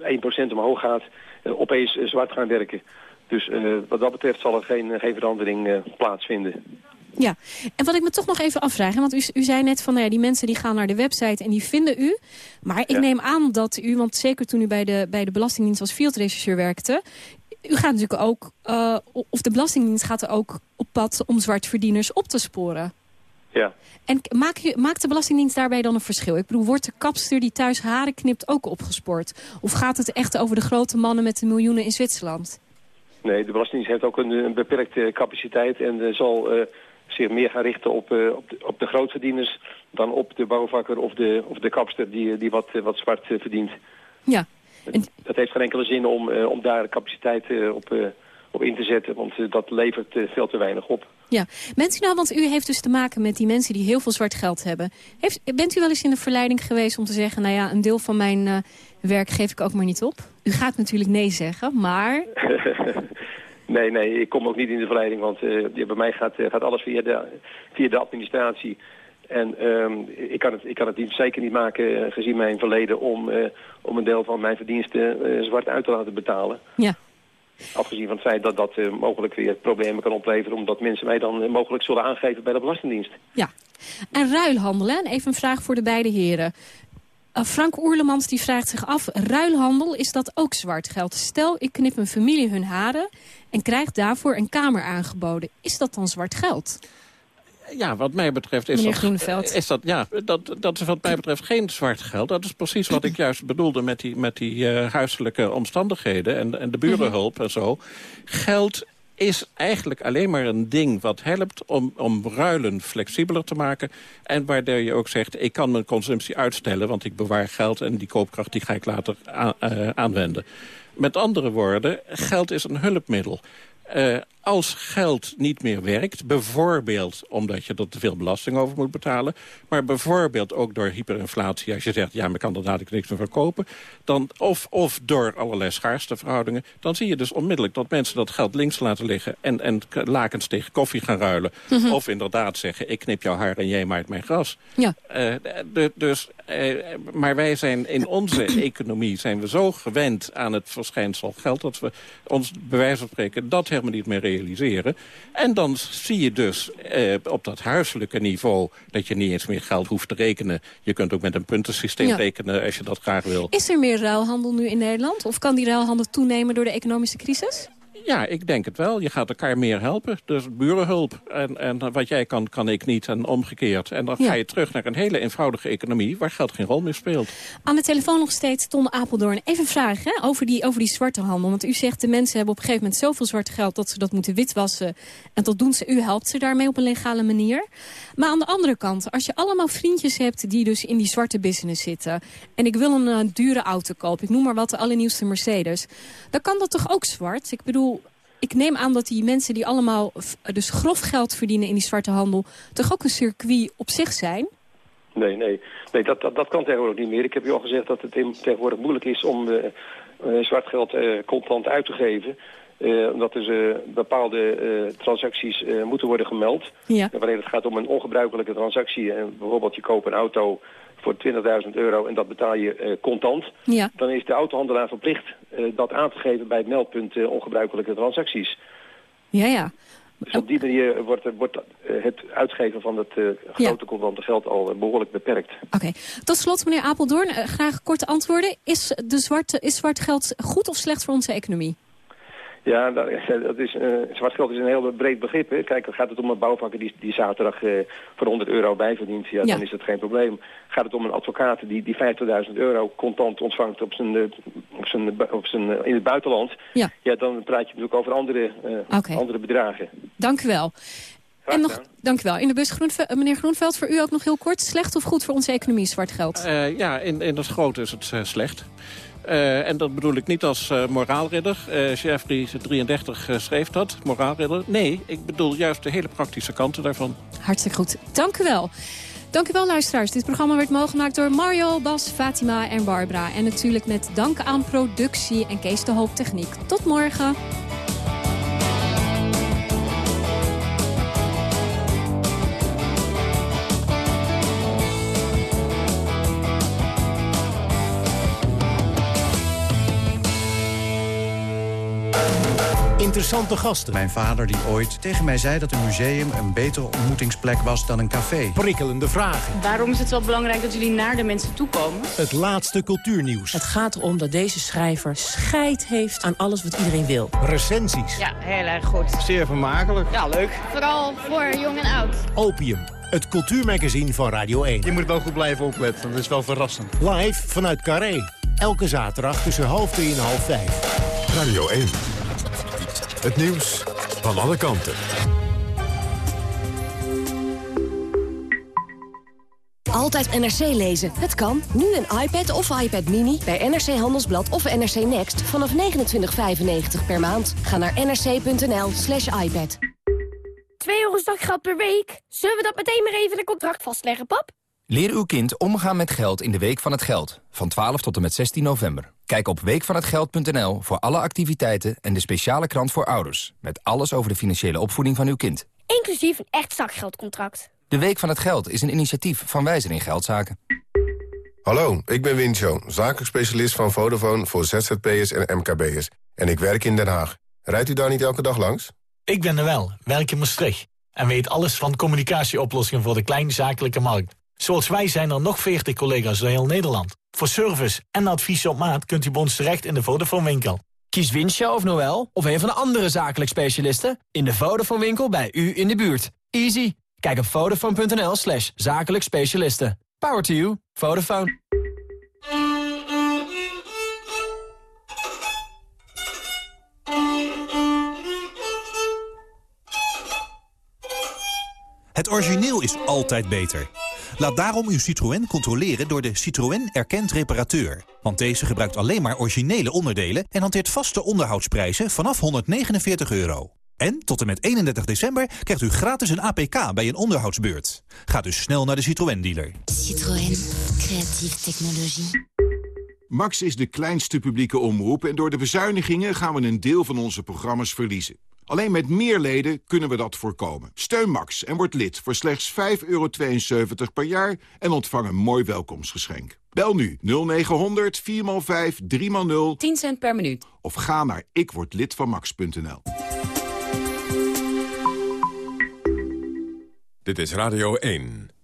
1% omhoog gaat... opeens zwart gaan werken. Dus wat dat betreft zal er geen, geen verandering plaatsvinden. Ja, en wat ik me toch nog even afvraag, want u, u zei net van nou ja, die mensen die gaan naar de website en die vinden u. Maar ik ja. neem aan dat u, want zeker toen u bij de, bij de Belastingdienst als field rechercheur werkte, u gaat natuurlijk ook, uh, of de Belastingdienst gaat er ook op pad om zwartverdieners op te sporen. Ja. En maak je, maakt de Belastingdienst daarbij dan een verschil? Ik bedoel, wordt de kapster die thuis haren knipt ook opgespoord? Of gaat het echt over de grote mannen met de miljoenen in Zwitserland? Nee, de Belastingdienst heeft ook een, een beperkte capaciteit en uh, zal... Uh, zich meer gaan richten op, uh, op, de, op de grootverdieners dan op de bouwvakker of de, of de kapster die, die wat, wat zwart uh, verdient. Ja. En... Dat heeft geen enkele zin om, uh, om daar capaciteit op, op in te zetten, want dat levert veel te weinig op. Ja, bent u nou, want u heeft dus te maken met die mensen die heel veel zwart geld hebben. Heeft, bent u wel eens in de verleiding geweest om te zeggen, nou ja, een deel van mijn werk geef ik ook maar niet op? U gaat natuurlijk nee zeggen, maar... Nee, nee, ik kom ook niet in de verleiding, want uh, bij mij gaat, uh, gaat alles via de, via de administratie. En um, ik, kan het, ik kan het niet, zeker niet maken, uh, gezien mijn verleden, om, om een deel van mijn verdiensten zwart uit te laten betalen. Ja. Afgezien van het feit dat dat mogelijk weer problemen kan opleveren, omdat mensen mij dan mogelijk zullen aangeven bij de Belastingdienst. Ja, en ruilhandelen, even een vraag voor de beide heren. Uh, Frank Oerlemans die vraagt zich af, ruilhandel, is dat ook zwart geld? Stel, ik knip een familie hun haren en krijg daarvoor een kamer aangeboden. Is dat dan zwart geld? Ja, wat mij betreft is dat, is dat, ja, dat, dat is wat mij betreft geen zwart geld. Dat is precies wat ik juist bedoelde met die, met die eh, huiselijke omstandigheden en, en de burenhulp en zo. Geld is eigenlijk alleen maar een ding wat helpt om, om ruilen flexibeler te maken. En waardoor je ook zegt, ik kan mijn consumptie uitstellen... want ik bewaar geld en die koopkracht die ga ik later eh, aanwenden. Met andere woorden, geld is een hulpmiddel. Eh, als geld niet meer werkt, bijvoorbeeld omdat je er te veel belasting over moet betalen... maar bijvoorbeeld ook door hyperinflatie, als je zegt... ja, maar ik kan er dadelijk niks meer verkopen... Dan, of, of door allerlei schaarsteverhoudingen... dan zie je dus onmiddellijk dat mensen dat geld links laten liggen... en, en lakens tegen koffie gaan ruilen. Mhm. Of inderdaad zeggen, ik knip jouw haar en jij maait mijn gras. Ja. Eh, de- dus, eh, maar wij zijn in onze economie zijn we zo gewend aan het verschijnsel geld... dat we ons bij wijze van spreken dat helemaal niet meer realiseren. En dan zie je dus eh, op dat huiselijke niveau... dat je niet eens meer geld hoeft te rekenen. Je kunt ook met een puntensysteem Ja. rekenen als je dat graag wil. Is er meer ruilhandel nu in Nederland? Of kan die ruilhandel toenemen door de economische crisis? Ja, ik denk het wel. Je gaat elkaar meer helpen. Dus burenhulp. En, en wat jij kan, kan ik niet. En omgekeerd. En dan Ja. ga je terug naar een hele eenvoudige economie... waar geld geen rol meer speelt. Aan de telefoon nog steeds Ton Apeldoorn. Even vragen hè, over, die, over die zwarte handel. Want u zegt de mensen hebben op een gegeven moment zoveel zwart geld... dat ze dat moeten witwassen. En dat doen ze. U helpt ze daarmee op een legale manier. Maar aan de andere kant, als je allemaal vriendjes hebt... die dus in die zwarte business zitten... en ik wil een eh, dure auto kopen, ik noem maar wat de allernieuwste Mercedes... dan kan dat toch ook zwart? Ik bedoel, ik neem aan dat die mensen die allemaal dus grof geld verdienen... in die zwarte handel, toch ook een circuit op zich zijn? Nee, nee. nee dat, dat, dat kan tegenwoordig niet meer. Ik heb u al gezegd dat het tegenwoordig moeilijk is om eh, zwart geld eh, contant uit te geven. Omdat dus eh, bepaalde transacties moeten worden gemeld. Ja. Wanneer het gaat om een ongebruikelijke transactie, en bijvoorbeeld je koopt een auto voor 20.000 euro en dat betaal je eh, contant, Ja. dan is de autohandelaar verplicht eh, dat aan te geven bij het meldpunt eh, ongebruikelijke transacties. Ja, ja. Dus op die manier wordt, wordt het uitgeven van het grote contante geld al eh, behoorlijk beperkt. Oké. Tot slot, meneer Apeldoorn, graag korte antwoorden. Is, de zwarte, is zwart geld goed of slecht voor onze economie? Ja, dat, dat is, eh, zwart geld is een heel breed begrip. Hè. Kijk, gaat het om een bouwvakker die, die zaterdag eh, voor 100 euro bijverdient, ja, Ja. dan is dat geen probleem. Gaat het om een advocaat die, die 50.000 euro contant ontvangt op zijn, op zijn, op zijn, in het buitenland, Ja. dan praat je natuurlijk over andere, eh, andere bedragen. Dank u wel. En nog, dank u wel. In de bus, Groenve eh, meneer Groenveld, voor u ook nog heel kort. Slecht of goed voor onze economie, zwart geld? Eh, ja, in, in het grote is het eh, slecht. Eh, en dat bedoel ik niet als eh, moraalridder. Eh Jeffrey 33 eh, schreef dat, moraalridder. Nee, ik bedoel juist de hele praktische kanten daarvan. Hartstikke goed. Dank u wel. Dank u wel, luisteraars. Dit programma werd mogelijk gemaakt door Mario, Bas, Fatima en Barbara. En natuurlijk met dank aan productie en Kees de Hoop Techniek. Tot morgen. Interessante gasten. Mijn vader die ooit tegen mij zei dat een museum een betere ontmoetingsplek was dan een café. Prikkelende vragen. Waarom is het wel belangrijk dat jullie naar de mensen toe komen? Het laatste cultuurnieuws. Het gaat erom dat deze schrijver scheid heeft aan alles wat iedereen wil. Recensies. Ja, heel erg goed. Zeer vermakelijk. Ja, leuk. Vooral voor jong en oud. Opium. Het cultuurmagazine van Radio 1. Je moet wel goed blijven opletten, dat is wel verrassend. Live vanuit Carré. Elke zaterdag tussen half drie en half vijf. Radio 1. Het nieuws van alle kanten. Altijd NRC lezen. Het kan. Nu een iPad of iPad Mini bij NRC Handelsblad of NRC Next vanaf 29,95 per maand. Ga naar nrc.nl slash iPad. 2 euro zakgeld per week? Zullen we dat meteen maar even in een contract vastleggen, pap? Leer uw kind omgaan met geld in de Week van het Geld. Van 12 tot en met 16 november. Kijk op weekvanhetgeld.nl voor alle activiteiten en de speciale krant voor ouders. Met alles over de financiële opvoeding van uw kind. Inclusief een echt zakgeldcontract. De Week van het Geld is een initiatief van Wijzer in Geldzaken. Hallo, ik ben Wincho, zakelijk specialist van Vodafone voor ZZP'ers en MKB'ers. En ik werk in Den Haag. Rijdt u daar niet elke dag langs? Ik ben er wel, werk in Maastricht. En weet alles van communicatieoplossingen voor de kleinzakelijke markt. Zoals wij zijn er nog 40 collega's door heel Nederland. Voor service en advies op maat kunt u bij ons terecht in de Vodafone winkel. Kies Winsja of Noel of een van de andere zakelijk specialisten... in de Vodafone winkel bij u in de buurt. Easy. Kijk op vodafone.nl slash zakelijk specialisten. Power to you. Vodafone. Het origineel is altijd beter. Laat daarom uw Citroën controleren door de Citroën Erkend Reparateur. Want deze gebruikt alleen maar originele onderdelen... en hanteert vaste onderhoudsprijzen vanaf 149 euro. En tot en met 31 december krijgt u gratis een APK bij een onderhoudsbeurt. Ga dus snel naar de Citroën-dealer. Citroën. Creatieve technologie. Max is de kleinste publieke omroep en door de bezuinigingen gaan we een deel van onze programma's verliezen. Alleen met meer leden kunnen we dat voorkomen. Steun Max en word lid voor slechts 5,72 per jaar en ontvang een mooi welkomstgeschenk. Bel nu 0900 4x5 3x0 10 cent per minuut. of ga naar ikwordlidvanmax.nl. Dit is Radio 1.